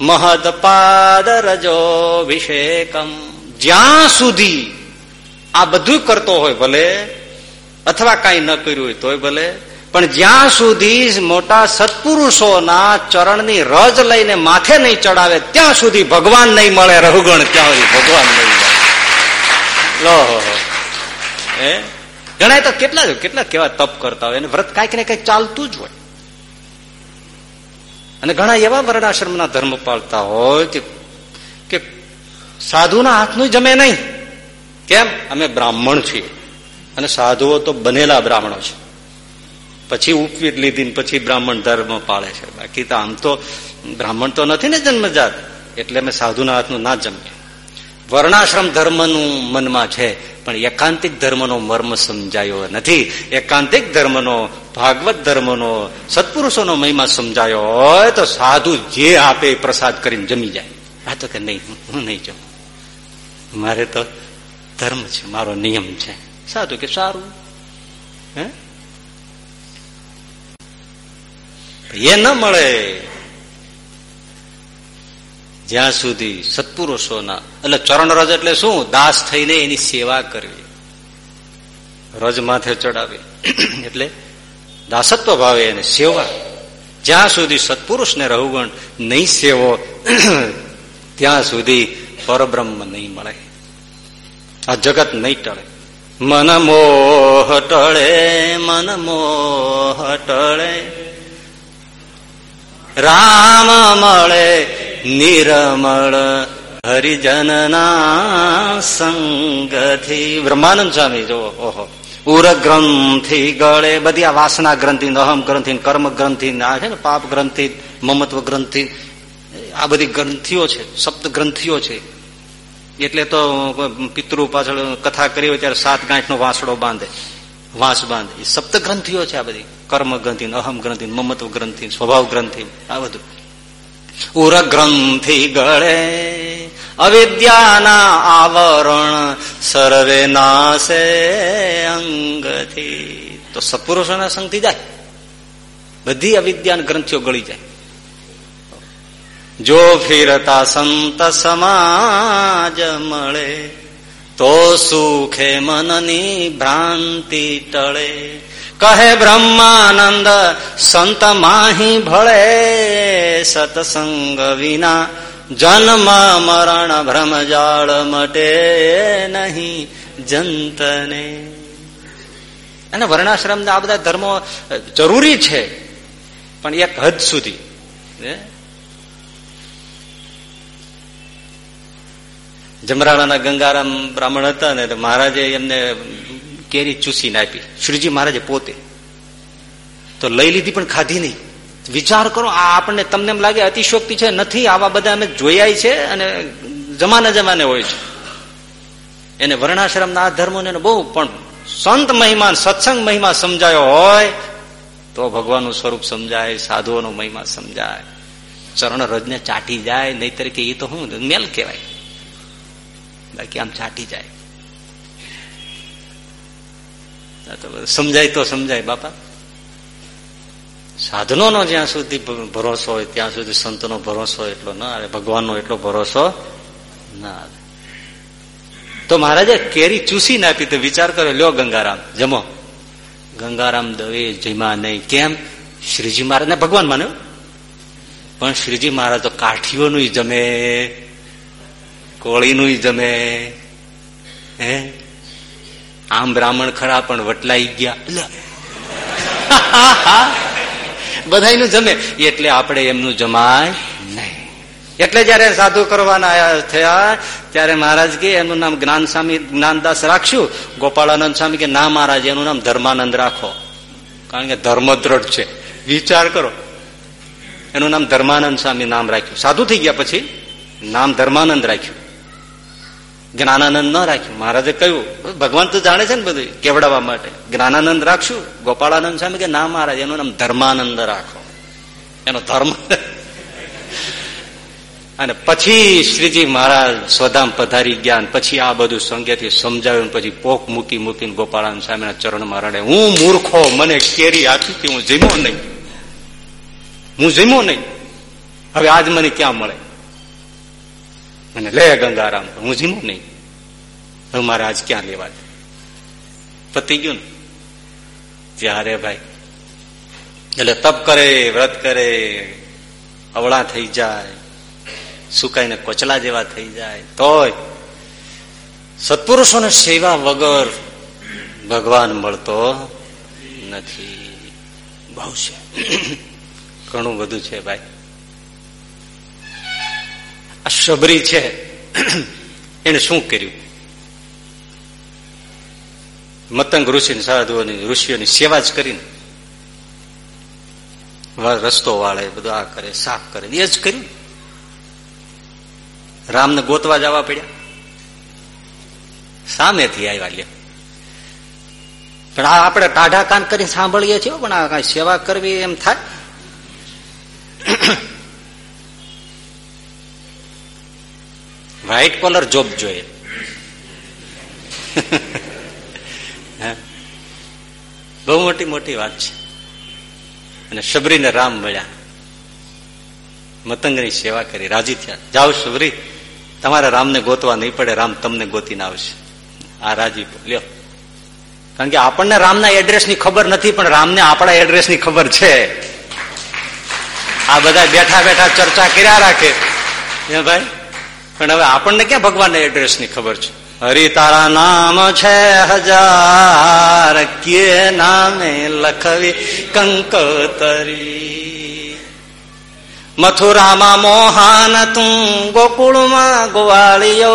મહદ પાદ રજો અભિષેકમ. જ્યાં સુધી આ બધું કરતો હોય ભલે અથવા કઈ ન કર્યું હોય તોય ભલે. પણ જ્યાં સુધી મોટા સત્પુરુષોના ચરણની રજ લઈને માથે નહીં ચડાવે, ત્યાં સુધી ભગવાન નહીં મળે રહુગણ ત્યાં સુધી ભગવાન નહીં મળે. હે ઘણા તો કેટલા કેટલા કેવા તપ કરતા હોય, અને વ્રત કાંઈક ને કંઈક ચાલતું જ હોય. અને ઘણા એવા વર્ણાશ્રમના ધર્મ પાળતા હોય કે સાધુના હાથનું જમે નહીં. કેમ? અમે બ્રાહ્મણ છીએ. અને સાધુઓ તો બનેલા બ્રાહ્મણો છે. પછી ઉપવીર લીધી પછી બ્રાહ્મણ ધર્મ પાળે છે. બાકી તો આમ તો બ્રાહ્મણ તો નથી ને જન્મજાત. એટલે અમે સાધુના હાથનું ના જમીએ. વર્ણાશ્રમ ધર્મનું મનમાં છે, પણ એકાંતિક ધર્મનો મર્મ સમજાયો નથી. એકાંતિક ધર્મનો, ભાગવત ધર્મનો, સત્પુરુષોનો મહિમા સમજાયો હોય તો સાધુ જે આપે પ્રસાદ કરીને જમી જાય. આ તો કે નહીં, હું નહીં જમું. મારે તો ધર્મ છે, મારો નિયમ છે. સાધુ કે સારું? હે? ન મળે. જ્યાં સુધી સત્પુરુષોના, એટલે ચરણ રજ એટલે શું? દાસ થઈને એની સેવા કરવી. રજ માથે ચડાવી. એટલે દાસત્વ ભાવે એને સેવા. જ્યાં સુધી સત્પુરુષને રહુગણ નહીં સેવો, ત્યાં સુધી પરબ્રહ્મ નહીં મળે. આ જગત નહીં ટળે. મન મોહ ટળે, મન મોહ ટળે. રામ મળે, નિરમળ હરિજનના સંગથી. બ્રહ્માનંદ સ્વામી જો ઓહો. ઉરગ્રંથિ ગળે, બધી આ વાસના ગ્રંથિ, અહમ ગ્રંથિ, કર્મ ગ્રંથિ, આ છે ને પાપ ગ્રંથિ, મમત્વ ગ્રંથિ, આ બધી ગ્રંથિઓ છે સપ્ત ગ્રંથિઓ છે. એટલે તો પિતૃ પાછળ કથા કરી હોય ત્યારે સાત ગાંઠ નો વાંસડો બાંધે. વાંસ બાંધે. એ સપ્ત ગ્રંથિઓ છે આ બધી. કર્મ ગ્રંથિ અહમ ગ્રંથિ મમત્વ ગ્રંથિ સ્વભાવ ગ્રંથિ આ બધું. ઉર ગ્રંથિ ગળે, અવિદ્યાના આવરણ સર્વે નાશે અંગથી. તો સત્પુરુષોના સંગથી જાય. બધી અવિદ્યાન ગ્રંથિઓ ગળી જાય. જો ફિરતા સંત સમાજ મળે, તો સુખે મનની ભ્રાંતિ ટળે. કહે બ્રહ્માનંદ, સંત માહી ભળે, સતસંગ વિના જન્મ મરણ ભ્રમજાળ મટે નહીં જંતને. અને વર્ણાશ્રમ આ બધા ધર્મો જરૂરી છે, પણ એક હદ સુધી જમરાણાના ગંગારામ બ્રાહ્મણ હતા ને મહારાજે એમને કેરી ચૂસીને આપી. શ્રીજી મહારાજે પોતે. તો લઈ લીધી પણ ખાધી નહીં. વિચાર કરો, આ આપણને તમને એમ લાગે અતિશોક્તિ છે, નથી, આવા બધા અમે જોયા છે અને જમાને જમાને હોય છે. એને વર્ણાશ્રમના આ ધર્મો ને બહુ પણ સંત મહિમા, સત્સંગ મહિમા સમજાયો હોય, તો ભગવાનનું સ્વરૂપ સમજાય, સાધુઓનો મહિમા સમજાય. ચરણ રજને ચાટી જાય નહીં તરીકે એ તો શું મેલ કહેવાય. બાકી આમ છાટી જાય. સમજાય તો સમજાય બાપા. સાધનોનો જ્યાં સુધી ભરોસો હોય, ત્યાં સુધી સંતનો ભરોસો એટલો ના આવે, ભગવાનનો એટલો ભરોસો ના આવે. તો મહારાજે કેરી ચૂસી નાખી તો વિચાર કર્યો, લ્યો ગંગારામ, જમો. ગંગારામ દવે જમા નહીં. કેમ? શ્રીજી મહારાજને ભગવાન માન્યો. પણ શ્રીજી મહારાજ તો કાઠીઓનું જમે. કોળીનું જમે. હે? આમ બ્રાહ્મણ ખરા, પણ વટલાઈ ગયા. બધાનું જમે. એટલે આપણે એમનું જમાય નહીં. એટલે જયારે સાધુ કરવાના થયા, ત્યારે મહારાજ કે એનું નામ જ્ઞાન સ્વામી જ્ઞાનદાસ રાખશું ગોપાળાનંદ સ્વામી કે, ના મહારાજ, એનું નામ ધર્માનંદ રાખો. કારણ કે ધર્મ દ્રઢ છે. વિચાર કરો. એનું નામ ધર્માનંદ સ્વામી નામ રાખ્યું. સાધુ થઈ ગયા પછી નામ ધર્માનંદ રાખ્યું. જ્ઞાનાનંદ ન રાખ્યું. મહારાજે કહ્યું, ભગવાન તો જાણે છે ને બધું, કેવડાવવા માટે. જ્ઞાનાનંદ રાખશું, ગોપાળાનંદ સ્વામી કે ના મહારાજ, એનું નામ ધર્માનંદ રાખો. એનો ધર્મ. અને પછી શ્રીજી મહારાજ સ્વધામ પધારી ગયા પછી આ બધું સંજ્ઞાથી સમજાવ્યું પછી પોક મૂકી મૂકીને ગોપાળાનંદ સ્વામીના ચરણમાં રડે, હું મૂર્ખો, મને કેરી આપી હતી, હું જમ્યો નહીં. હું જમ્યો નહીં. હવે આજ મને ક્યાં મળે? અને લે ગંગારામ હું જીમું નહીં. હવે મારે આજ ક્યાં લેવા પતી ગયું ને? ત્યારે ભાઈ, એટલે તપ કરે, વ્રત કરે, અવળા થઈ જાય, સુકાઈને કોચલા જેવા થઈ જાય, તોય સત્પુરુષોને સેવા વગર ભગવાન મળતો નથી. બહુ છે. ઘણું બધું છે ભાઈ. આ શબરી છે. એને શું કર્યું? મતંગ ઋષિ સાધુઓની, ઋષિઓની સેવા જ કરીને રસ્તો વાળે બધું આ કરે, સાફ કરે એ જ કર્યું. રામને ગોતવા જવા પડ્યા. સામેથી આવ્યા લે પણ આ આપણે ટાઢા કાન કરીને સાંભળીએ છીએ પણ આ કઈ સેવા કરવી એમ થાય? વ્હાઈટ કોલર જોબ જોઈએ બહુ મોટી મોટી વાત છે. અને શબરીને રામ મળ્યા. મતંગની સેવા કરી, રાજી થયા. જાઓ શબરી, તમારે રામને ગોતવા નહીં પડે, રામ તમને ગોતીને આવશે. આ રાજી લ્યો. કારણ કે આપણને રામના એડ્રેસની ખબર નથી, પણ રામને આપણા એડ્રેસની ખબર છે. આ બધા બેઠા બેઠા ચર્ચા કર્યા રાખે. ભાઈ? પણ હવે આપણને ક્યાં ભગવાનના એડ્રેસની ખબર છે? હરિ તારા નામ છે હજાર કે નામે લખવી કંકતરી. મથુરામાં મોહાન તું, ગોકુળમાં ગોવાળિયો,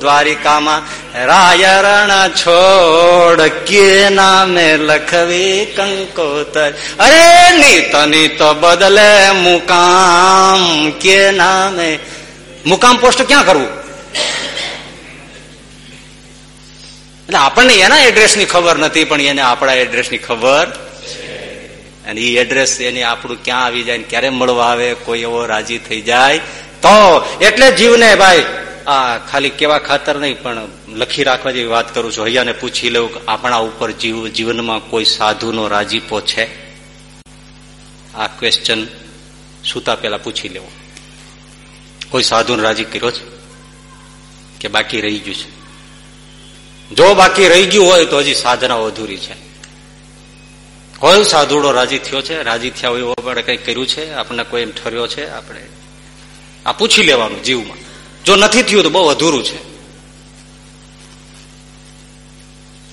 દ્વારિકામાં રાયરણ છોડ કે નામે લખવી કંકોતર. અરે નીત નીત બદલે મુકામ કે નામે મુકામ પોસ્ટ ક્યાં કરવું? એટલે આપણને એના એડ્રેસની ખબર નથી, પણ એને આપણા એડ્રેસની ખબર અને એ એડ્રેસ એને આપણું ક્યાં આવી જાય ક્યારે મળવા આવે, કોઈ એવો રાજી થઈ જાય, તો એટલે જીવને ભાઈ, આ ખાલી કેવા ખાતર નહીં, પણ લખી રાખવા જેવી વાત કરું છું. હૈયાને પૂછી લઉં કે આપણા ઉપર જીવ, જીવનમાં કોઈ સાધુનો રાજીપો છે? આ ક્વેશ્ચન સુતા પેલા પૂછી લેવો. કોઈ સાધુને રાજી કર્યો છે? કે બાકી રહી ગયું છે? જો બાકી રહી ગયું હોય તો હજી સાધના અધૂરી છે. કોઈ સાધુડો રાજી થયો છે? રાજી થયા હોય આપણે કઈ કર્યું છે? આપણને કોઈ એમ ઠર્યો છે? આપણે આ પૂછી લેવાનું જીવમાં. જો નથી થયું તો બહુ અધૂરું છે.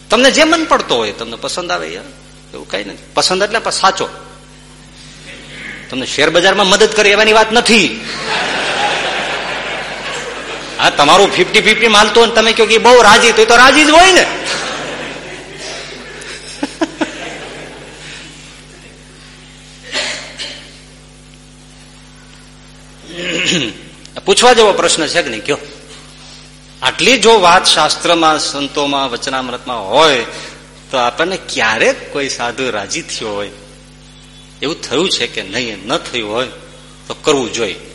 તમને જે મન પડતો હોય તમને પસંદ આવે એવું કઈ નથી. પસંદ એટલે સાચો. તમને શેર બજારમાં મદદ કરે એવાની વાત નથી. હા, તમારું ફિફ્ટી ફિફ્ટી માલતો તમે કહો કે બહુ રાજી, તો રાજી જ હોય ને. પૂછવા જેવો પ્રશ્ન છે કે નહીં? કયો આટલી જો વાત શાસ્ત્રમાં, સંતોમાં, વચનામૃતમાં હોય, તો આપણને ક્યારેક કોઈ સાધુ રાજી થયો હોય? એવું થયું છે કે નહીં? ન થયું હોય, તો કરવું જોઈએ.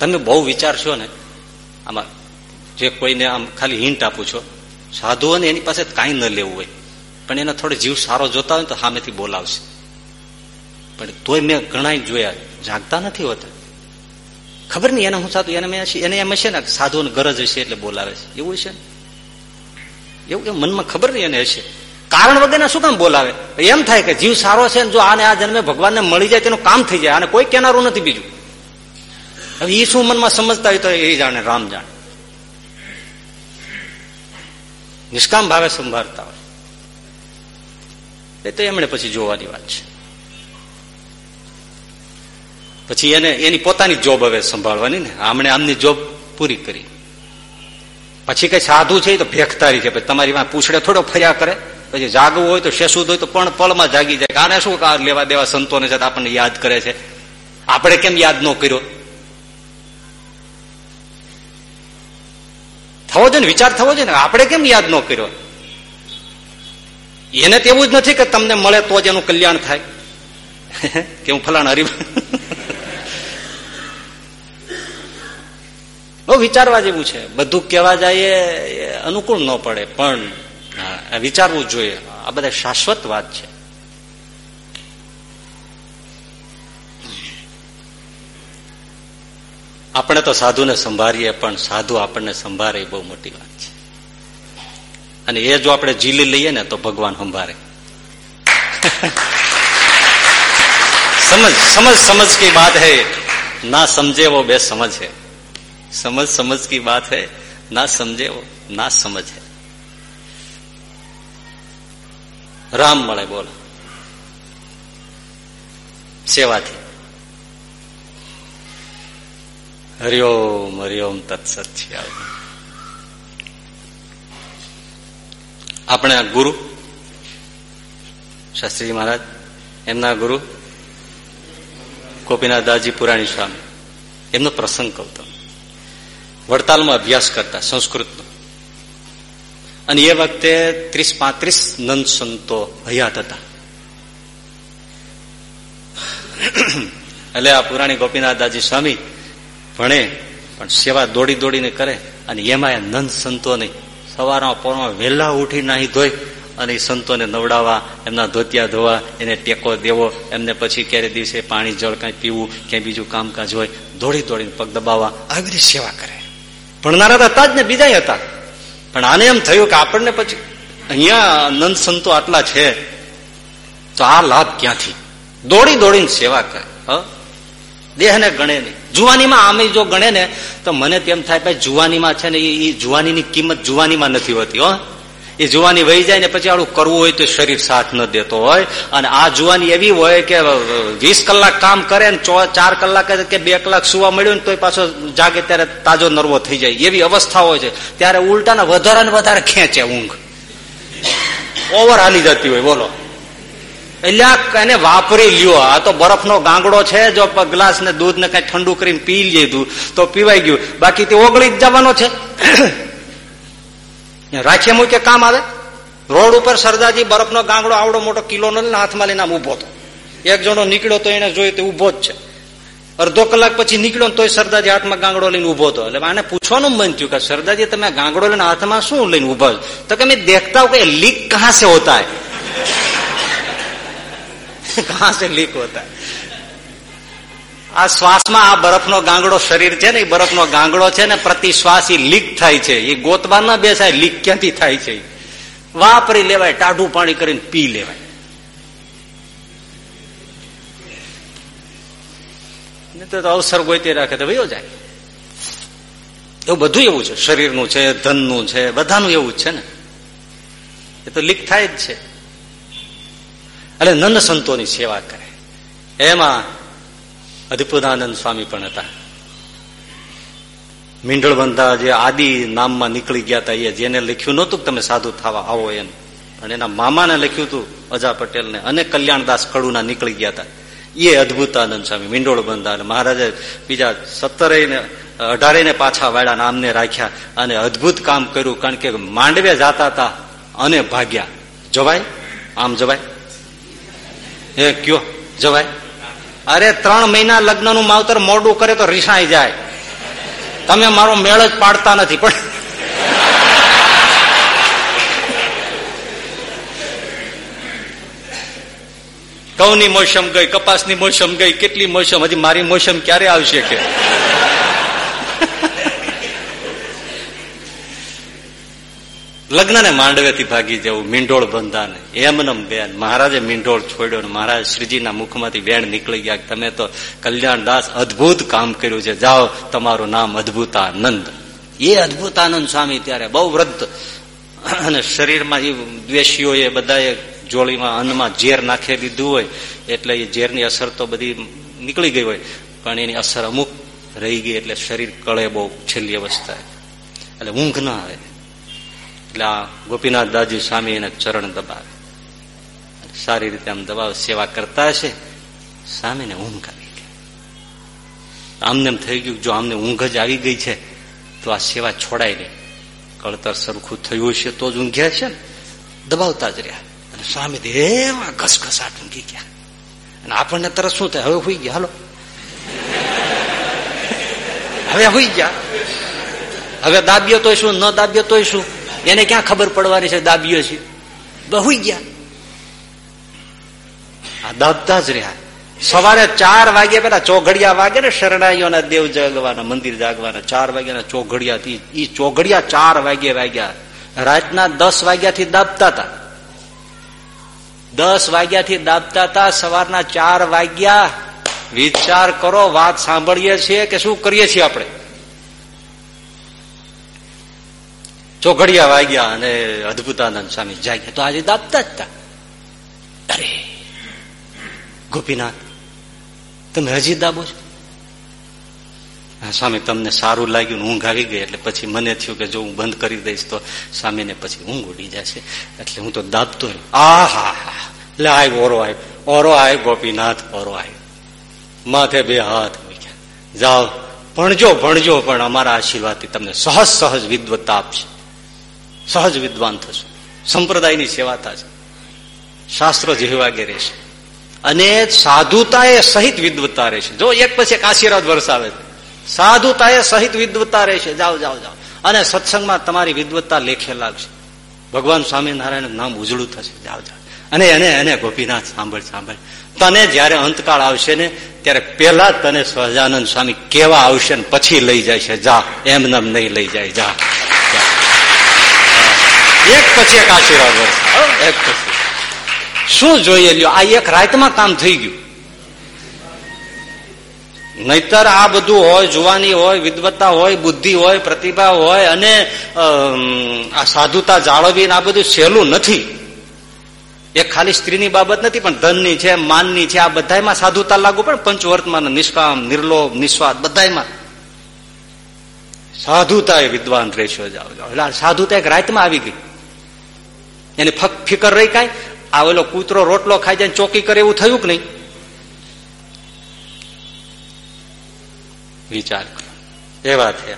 તમે બહુ વિચારશો ને, આમાં જે કોઈને આમ ખાલી હિન્ટ આપું છો, સાધુઓને એની પાસે કાંઈ ન લેવું હોય, પણ એને થોડો જીવ સારો જોતા હોય તો સામેથી બોલાવશે. પણ તોય મેં ઘણા જોયા, જાગતા નથી હોતા. ખબર નહીં એને હું સાધુ, એને એને એમ હશે ને સાધુઓને ગરજ હશે એટલે બોલાવે છે. એવું હશે ને? એવું કે મનમાં ખબર નહીં એને હશે. કારણ વગરના શું કામ બોલાવે? એમ થાય કે જીવ સારો છે જો આને આ જન્મે ભગવાનને મળી જાય તેનું કામ થઈ જાય અને કોઈ કેનારું નથી બીજું. હવે એ શું મનમાં સમજતા હોય તો એ જાણે, રામ જાણે. નિષ્કામ ભાવે સંભાળતા હોય. એ તો એમણે પછી જોવાની વાત છે. પછી એને, એની પોતાની જોબ હવે સંભાળવાની ને. આમણે આમની જોબ પૂરી કરી. પછી કઈ સાધુ છે તો ભેખતારી છે. તમારી પાસે પૂછડે થોડો ફર્યા કરે. પછી જાગવું હોય તો શેસુદ હોય તો પણ પળમાં જાગી જાય. આને શું? લેવા દેવા સંતોને છે આપણને યાદ કરે છે. આપણે કેમ યાદ ન કર્યો થવો જોઈએ ને વિચાર થવો જોઈએ આપણે કેમ યાદ ન કર્યો? એને તેવું જ નથી કે તમને મળે તો જ એનું કલ્યાણ થાય. કે હું ફલાણ હરી વિચારવા જેવું છે. બધું કહેવા જાય અનુકૂળ ન પડે. પણ વિચારવું જોઈએ. આ બધા શાશ્વત વાત છે. આપણે તો સાધુને સંભાળીએ, પણ સાધુ આપણને સંભાળે એ બહુ મોટી વાત છે. અને એ જો આપણે જીલી લઈએ ને તો ભગવાન સંભાળે. સમજ સમજ સમજ કી બાત હૈ. ના સમજે વો બે સમજ હૈ. સમજ સમજ કી બાત હે. ના સમજે વો ના સમજ હૈ. રામ મળે બોલો. સેવાથી. હરિઓમ હરિઓમ તત્સત છે આપણે ગુરુ, શાસ્ત્રીજી મહારાજ, એમના ગુરુ, ગોપીનાથ દાસજી પુરાણી સ્વામી, એમનો પ્રસંગ કહું વડતાલમાં અભ્યાસ કરતા, સંસ્કૃતનો. અને એ વખતે ત્રીસ પાંત્રીસ નંદ સંતો હયાત હતા. એટલે આ પુરાણી ગોપીનાથ ગોપીનાથદાસજી સ્વામી ભણે, પણ સેવા દોડી દોડીને કરે, અને એમાં નંદ સંતો નહીં. સવારમાં પોરમાં વહેલા ઉઠી નાહી ધોઈ, અને એ સંતોને નવડાવવા, એમના ધોતિયા ધોવા, એને ટેકો દેવો, એમને પછી ક્યારે દિવસે પાણી, જળ કાંઈ પીવું, ક્યાંય બીજું કામકાજ હોય, દોડી દોડીને પગ દબાવવા, આવી બધી સેવા કરે. ભણનારા હતા જ ને બીજા હતા. પણ આને એમ થયું કે આપણને પછી અહીંયા નંદ સંતો આટલા છે, તો આ લાભ ક્યાંથી? દોડી દોડીને સેવા કરે દેહને ગણે નહીં. જુવાનીમાં આમે જો ગણે ને, તો મને તેમ થાય, ભાઈ, જુવાનીમાં છે ને, એ જુવાનીની કિંમત જુવાનીમાં નથી હોતી, હો. એ જુવાની વહી જાય ને, પછી આડું કરવું હોય તો શરીર સાથ ન દેતો હોય. અને આ જુવાની એવી હોય કે વીસ કલાક કામ કરે ને ચાર કલાક કે બે કલાક સુવા મળ્યું ને તો પાછો જાગે ત્યારે તાજો નરવો થઈ જાય. એવી અવસ્થા હોય છે. ત્યારે ઉલટાને વધારે ને વધારે ખેંચે ઊંઘ. ઓવર હાલી જતી હોય, બોલો. એટલે એને વાપરી લ્યો. આ તો બરફનો ગાંગડો છે, જો ગ્લાસ ને દૂધ ને કઈ ઠંડુ કરીને પી લીધું તો પીવાઈ ગયું. બાકી તે ઓગળી જ જવાનો છે. રાખીએ મૂકે કામ આવે. રોડ ઉપર સરદારજી બરફનો ગાંગડો આવડો મોટો કિલો નો હાથમાં લઈને આમ ઊભો હતો એક જણો નીકળ્યો તો એને જોયું તો ઊભો જ છે. અડધો કલાક પછી નીકળ્યો તોય સરદારજી હાથમાં ગાંગડો લઈને ઊભો હતો એટલે આને પૂછવાનું મન થયું કે સરદારજી તમે ગાંગડો લઈને હાથમાં શું લઈને ઊભો તો કે મેં દેખતા કે લીક કહા સે હોતા હૈ? कहां से लीक होता है આ શ્વાસમાં આ બરફનો ગાંગડો શરીર છે ને એ બરફનો ગાંગડો છે ને પ્રતિ શ્વાસ એ લીક થાય છે એ ગોતવા ના બેસાય લીક ક્યાંથી થાય છે વાપરી લેવાય ટાઢું પાણી કરીને પી લેવાય તો અવસર ગોતી રાખે તો વયો જાય એવું બધું એવું છે શરીરનું છે ધનનું છે બધાનું એવું જ છે ને એ તો લીક થાય જ છે એટલે નંદ સંતોની સેવા કરે. એમાં અધિપુદાનંદ સ્વામી પણ હતા. મીંઢળ બંધા જે આદિ નામમાં નીકળી ગયા હતા, એ જેને લખ્યું નહોતું તમે સાધુ થવા આવો એમ. અને એના મામાને લખ્યું હતું અજા પટેલને. અને કલ્યાણદાસ કડુના નીકળી ગયા હતા. એ અદભુતાનંદ સ્વામી મીંડોળ બંધા અને મહારાજે બીજા સત્તરે ને અઢારે ને પાછા વાળા નામને રાખ્યા અને અદભુત કામ કર્યું, કારણ કે માંડવે જાતા હતા અને ભાગ્યા. જવાય? આમ જવાય? એ કયો, જવાય? અરે, ત્રણ મહિના લગ્નનું માવતર મોડું કરે તો રીસાઈ જાય. તમે મારો મેળ જ પાડતા નથી, પણ ઘઉંની મોસમ ગઈ, કપાસની મોસમ ગઈ, કેટલી મોસમ, હજી મારી મોસમ ક્યારે આવશે કે? લગ્નને માંડવેથી ભાગી જવું, મીંઢોળ બંધાને. એમનમ બેન, મહારાજે મીંઢોળ છોડ્યો મહારાજ શ્રીજીના મુખમાંથી બેન નીકળી ગયા તમે તો કલ્યાણદાસ અદભુત કામ કર્યું છે, જાઓ, તમારું નામ અદભુતાનંદ. એ અદભુતાનંદ સ્વામી ત્યારે બહુ વૃદ્ધ. અને શરીરમાં એ દ્વેષીઓએ બધાએ જોળીમાં અન્નમાં ઝેર નાખી દીધું હોય, એટલે એ ઝેરની અસર તો બધી નીકળી ગઈ હોય. પણ એની અસર અમુક રહી ગઈ, એટલે શરીર કળે બહુ છેલ્લી અવસ્થા એટલે ઊંઘ ના આવે. એટલે આ ગોપીનાથ દાદી સ્વામી એને ચરણ દબાવે. સારી રીતે આમ દબાવ, સેવા કરતા હશે, સ્વામીને ઊંઘ આવી ગઈ. આમને એમ થઈ ગયું જો આમને ઊંઘ જ આવી ગઈ છે, તો આ સેવા છોડાય નહીં. કળતર સરખું થયું છે તો જ ઊંઘ્યા છે ને. દબાવતા જ રહ્યા. અને સ્વામી એવા ઘસઘસાટ ઊંઘી ગયા. અને આપણને તરત શું થાય? હવે હોઈ ગયા. હાલો. હવે હોઈ ગયા. હવે દાબ્યો તોય શું? ન દાબ્યો તોય શું? એને ક્યાં ખબર પડવાની છે? દાબીઓ છે. બહુ ગયા. આ દાબતા જ રહ્યા. સવારે ચાર વાગે પેલા ચોઘડિયા વાગે ને શરણાઈઓના દેવ જાગવાના, મંદિર જાગવાના. ચાર વાગ્યાના ચોઘડિયા ઈ ચોઘડિયા ચાર વાગે વાગ્યા. રાતના દસ વાગ્યાથી દાબતા હતા દસ વાગ્યાથી દાબતા હતા સવારના ચાર વાગ્યા. વિચાર કરો, વાત સાંભળીએ છીએ કે શું કરીએ છીએ આપણે? ચોઘડિયા વાગ્યા અને અદભુતાનંદ સ્વામી જાગ્યા તો આજે દાબતા જ હતા અરે, ગોપીનાથ, તમે હજી દાબો છો? સ્વામી, તમને સારું લાગ્યું ઊંઘ આવી ગઈ એટલે પછી મને થયું કે જો હું બંધ કરી દઈશ તો સ્વામીને પછી ઊંઘ ઉડી જશે. એટલે હું તો દાબતો આ હા હા એટલે આય ઓરો આવ્યો ઓરો આય ગોપીનાથ, ઓરો આવ્યો માથે બે હાથ મૂક્યા. જાઓ, ભણજો ભણજો, પણ અમારા આશીર્વાદથી તમને સહજ સહજ વિદ્વત્તા આપશે. સહજ વિદ્વાન થશે. સંપ્રદાયની સેવા થશે. શાસ્ત્રો જેવાગે રહેશે. અને સાધુતા સહિત વિદ્વતા રહેશે. જો એક પછી એક આશીર્વાદ વરસાવે છે સાધુતા સહિત વિદ્વતા રહેશે. જાઓ જાઓ જાઓ. અને સત્સંગમાં તમારી વિદ્વતા લેખે લાગશે. ભગવાન સ્વામિનારાયણ નામ ઉજળું થશે. જાઓ જાઓ. અને એને એને ગોપીનાથ સાંભળ સાંભળ. તને જયારે અંતકાળ આવશે ને, ત્યારે પેલા તને સહજાનંદ સ્વામી કેવા આવશે ને પછી લઈ જાય છે. જા, એમ નમ નહીં લઈ જાય. જા. એક પછી એક આશીર્વાદ વર્ષે એક પછી શું જોઈએ લ્યો? આ એક રાતમાં કામ થઈ ગયું. નહીતર આ બધું હોય જુવાની હોય વિદવત્તા હોય બુદ્ધિ હોય પ્રતિભા હોય અને આ સાધુતા જાળવી આ બધું સહેલું નથી. એ ખાલી સ્ત્રીની બાબત નથી પણ ધનની છે માનની છે આ બધામાં સાધુતા લાગુ પણ પંચવર્તમાન નિષ્કામ નિર્લોભ નિસ્વાદ બધામાં સાધુતા એ વિદ્વાન રેશો જાઓ એટલે સાધુતા એક રાતમાં આવી ગઈ. એની ફક ફિકર રહી કાંઈ? આ ઓલો કૂતરો રોટલો ખાઈ જાય ચોકી કરે એવું થયું કે નહીં? વિચાર એવા થયા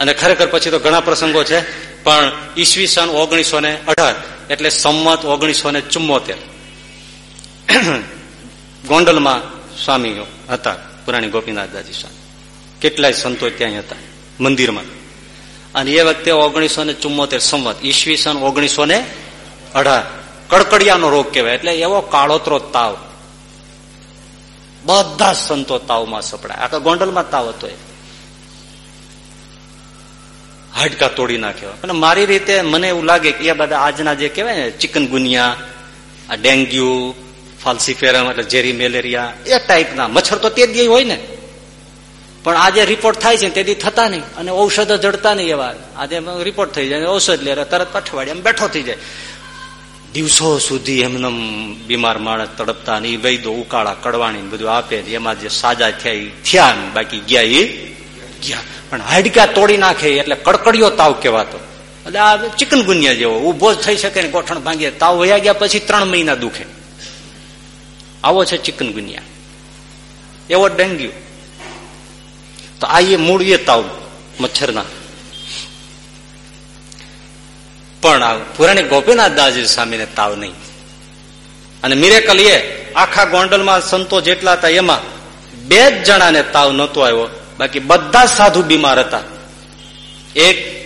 અને ખરેખર પછી તો ઘણા પ્રસંગો છે, પણ ઈસવીસન ઓગણીસો ને અઢાર, એટલે સંમત ઓગણીસો ને ચુમ્મોતેર. ગોંડલમાં સ્વામીઓ હતા, પુરાણી ગોપીનાથદાજી સ્વામી. કેટલાય સંતો ત્યાં હતા, મંદિરમાં. અને એ વખતે ઓગણીસો ને ચુમ્મોતેર સંમત, ઈસવીસન ઓગણીસો ને અઢાર. કડકડિયાનો રોગ કહેવાય, એટલે એવો કાળોતરો તાવ. બધા સંતો તાવમાં સપડાય. આખા ગોંડલમાં તાવ હતો એ. હાડકા તોડી નાખ્યો. અને મારી રીતે મને એવું લાગે કે એ બધા આજના જે કહેવાય ને, ચિકન ગુનિયા, આ ડેન્ગ્યુ, ફાલ્સીફેરમ, એટલે ઝેરી મેલેરિયા, એ ટાઈપના. મચ્છર તો તે જ હોય ને. પણ આજે રિપોર્ટ થાય છે તેથી થતા નહીં. અને ઔષધો જડતા નહીં એવા. આજે રિપોર્ટ થઈ જાય. ઔષધ લે, તરત અઠવાડિયામાં બેઠો થઈ જાય. દિવસો સુધી એમને બીમાર માણસ તડપતા ને એ વૈદો ઉકાળા કડવાણી બધું આપે એમાં જે સાજા થયા થયા બાકી ગયા એ ગયા. પણ હાડકા તોડી નાખે એટલે કડકડિયો તાવ કહેવાતો. એટલે આ ચિકન ગુનિયા જેવો ઊભો થઈ શકે ને ગોઠણ ભાંગીએ તાવ વયા ગયા પછી ત્રણ મહિના દુખે. આવો છે ચિકન ગુનિયા. એવો ડેન્ગ્યુ. તો આ એ મૂળ એ તાવ, મચ્છરના. પણ પુરાણી ગોપીનાથ દાસજી સ્વામીને તાવ નહીં. અને મિરેકલ એ આખા ગોંડલમાં સંતો જેટલા હતા એમાં બે જ જણાને તાવ નહોતો આવ્યો. બાકી બધા સાધુ બીમાર હતા. એક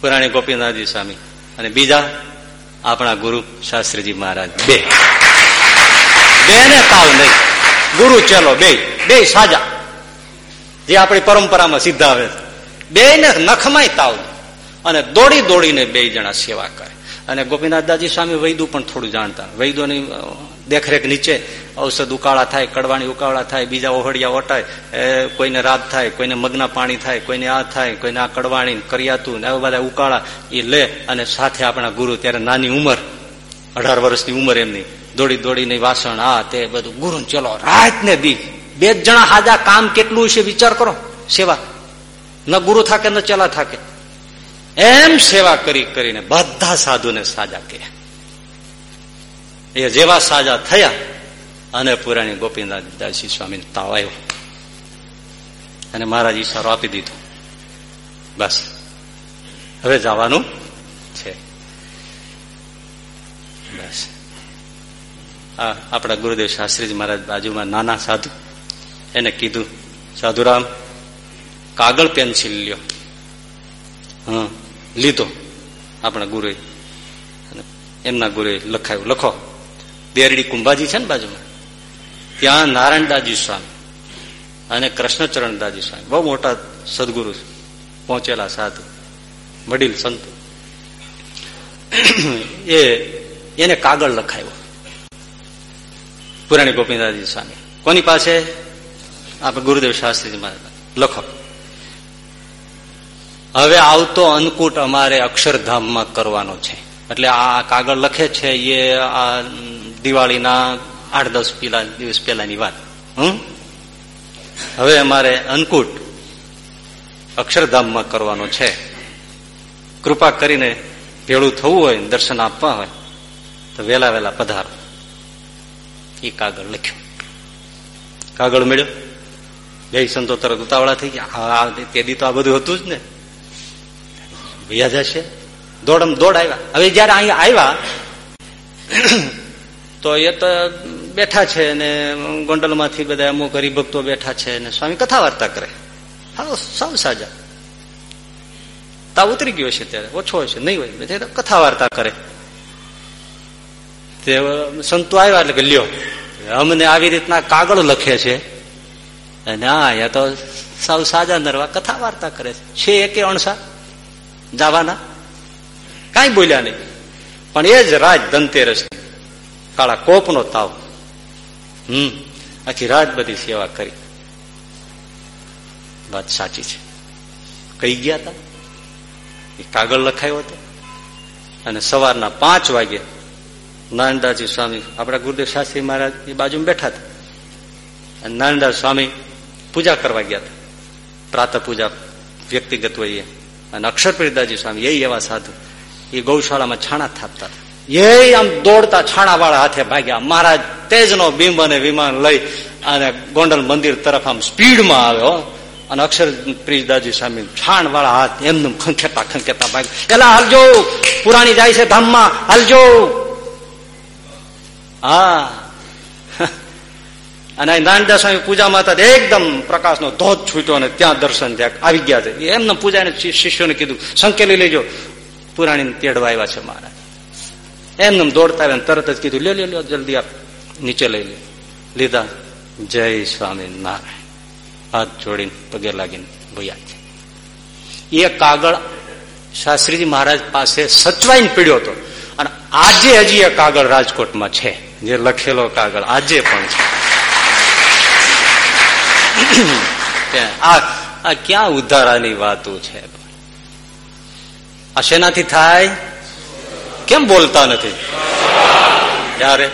પુરાણી ગોપીનાથજી સ્વામી અને બીજા આપણા ગુરુ શાસ્ત્રીજી મહારાજ. બે. બે ને તાવ નહીં. ગુરુ ચલો, બે. બે સાજા. જે આપણી પરંપરામાં સીધા આવે. બે ને નખમાય તાવ અને દોડી દોડીને બે જણા સેવા કરે. અને ગોપીનાથ દાદી સ્વામી વૈદુ પણ થોડું જાણતા. વૈદોની દેખરેખ નીચે ઔષધ ઉકાળા થાય, કડવાણી ઉકાળા થાય, બીજા ઓહડિયા ઓટાય કોઈને રાત થાય, કોઈને મગના પાણી થાય, કોઈને આ થાય, કોઈને આ કડવાણી, કરિયાતું ને બધા ઉકાળા એ લે અને સાથે આપણા ગુરુ ત્યારે નાની ઉંમર, અઢાર વર્ષની ઉંમર એમની. દોડી દોડીને વાસણ, આ તે બધું. ગુરુ ચલો રાત ને દી બે જણા હાજા, કામ કેટલું છે વિચાર કરો. સેવા. ન ગુરુ થાકે, ન ચલા થાકે. એમ સેવા કરી કરીને બધા સાધુને સાજા કર્યા. એ જેવા સાજા થયા અને પુરાણી ગોપીનાથદાસજી સ્વામી તાવ આવ્યો અને મહારાજ ઈશારો આપી દીધો. બસ. હવે જવાનું છે. બસ. આ આપણા ગુરુદેવ શાસ્ત્રીજી મહારાજ બાજુમાં નાના સાધુ. એને કીધું, સાધુરામ, કાગળ, પેન્સિલ લ્યો. હા લીધો. આપણા ગુરુએ. એમના ગુરુએ લખાયું. લખો. બેરડી કુંભાજી છે ને બાજુમાં? ત્યાં નારાયણદાજી સ્વામી અને કૃષ્ણચરણદાજી સ્વામી. બહુ મોટા સદગુરુ પહોંચેલા સાધુ, વડીલ, સંતો. એ એને કાગળ લખાયો. પુરાણી ગોપીનાથજી સ્વામી. કોની પાસે? આપણે ગુરુદેવ શાસ્ત્રીજી મહારાજ લખો. હવે આવતો અન્નકૂટ અમારે અક્ષરધામમાં કરવાનો છે. એટલે આ કાગળ લખે છે એ આ દિવાળીના આઠ દસ પેલા દિવસ પહેલાની વાત. હમ? હવે અમારે અન્નકૂટ અક્ષરધામમાં કરવાનો છે. કૃપા કરીને ભેળું થવું હોય દર્શન આપવા હોય, તો વેલા વેલા પધારો. એ કાગળ લખ્યો. કાગળ મળ્યો? બે સંતો તરત ઉતાવળા થઈ ગયા. તે દી તો આ બધું હતું જ ને. ભૈયા જશે. દોડમ દોડ આવ્યા. હવે જયારે અહીંયા આવ્યા, તો એ તો બેઠા છે ને ગોંડલમાંથી બધા અમુક હરિભક્તો બેઠા છે ને સ્વામી કથા વાર્તા કરે. હા સાવ સાજા. તા ઉતરી ગયો છે ત્યારે. ઓછો હોય છે નહીં હોય. કથા વાર્તા કરે. તે સંતો આવ્યા એટલે કે લ્યો, અમને આવી રીતના કાગળ લખે છે. અને યા તો સાવ સાજા નરવા કથા વાર્તા કરે છે. એકે અણસા જવાના? કઈ બોલ્યા નહીં. પણ એ જ રાત ધનતેરસ કાળા કોપનો તાવ. હમ, આખી રાત બધી સેવા કરી. વાત સાચી છે. કઈ ગયા હતા એ કાગળ લખાયો હતો. અને સવારના પાંચ વાગે નાનદાજી સ્વામી, આપણા ગુરુદેવ શાસ્ત્રી મહારાજ એ બાજુમાં બેઠા હતા. અને નાનદાસ સ્વામી પૂજા કરવા ગયા હતા. પ્રાતઃ પૂજા વ્યક્તિગત હોય અને અક્ષરપ્રિદાજી સ્વામી એ એવા સાધુ એ ગૌશાળામાં છાણા થાપતા એ આમ દોડતા છાણા વાળા હાથે ભાગ્યા. મહારાજ તેજનો બિંબ અને વિમાન લઈ અને ગોંડલ મંદિર તરફ આમ સ્પીડમાં આવ્યો અને અક્ષર પ્રિજદાજી સ્વામી છાણ વાળા હાથ એમને ખંખેતા ખંખેતા ભાગ એલા, હાલજો! પુરાણી જાય છે ધામમાં. હાલજો! હા. અને નાનદા સ્વામી પૂજા માતા એકદમ પ્રકાશનો ધોધ છૂટ્યો અને ત્યાં દર્શન થયા. આવી ગયા છે. એમને પૂજાને શિષ્યોને કીધું સંકેલી લેજો. પુરાણી તેડવા આવ્યા છે મારા એમને દોડતા તરત જ કીધું લે લે લો જલ્દી આપ નીચે લઈ લે લીધા. જય સ્વામી નારાયણ હાથ જોડીને પગે લાગીને ભૈયા એ કાગળ શાસ્ત્રીજી મહારાજ પાસે સચવાઈને પીડ્યો હતો. અને આજે હજી એ કાગળ રાજકોટમાં છે. જે લખેલો કાગળ આજે પણ છે. ક્યાં ઉધારાની વાતો છે? આ શેનાથી થાય? કેમ બોલતા નથી? ત્યારે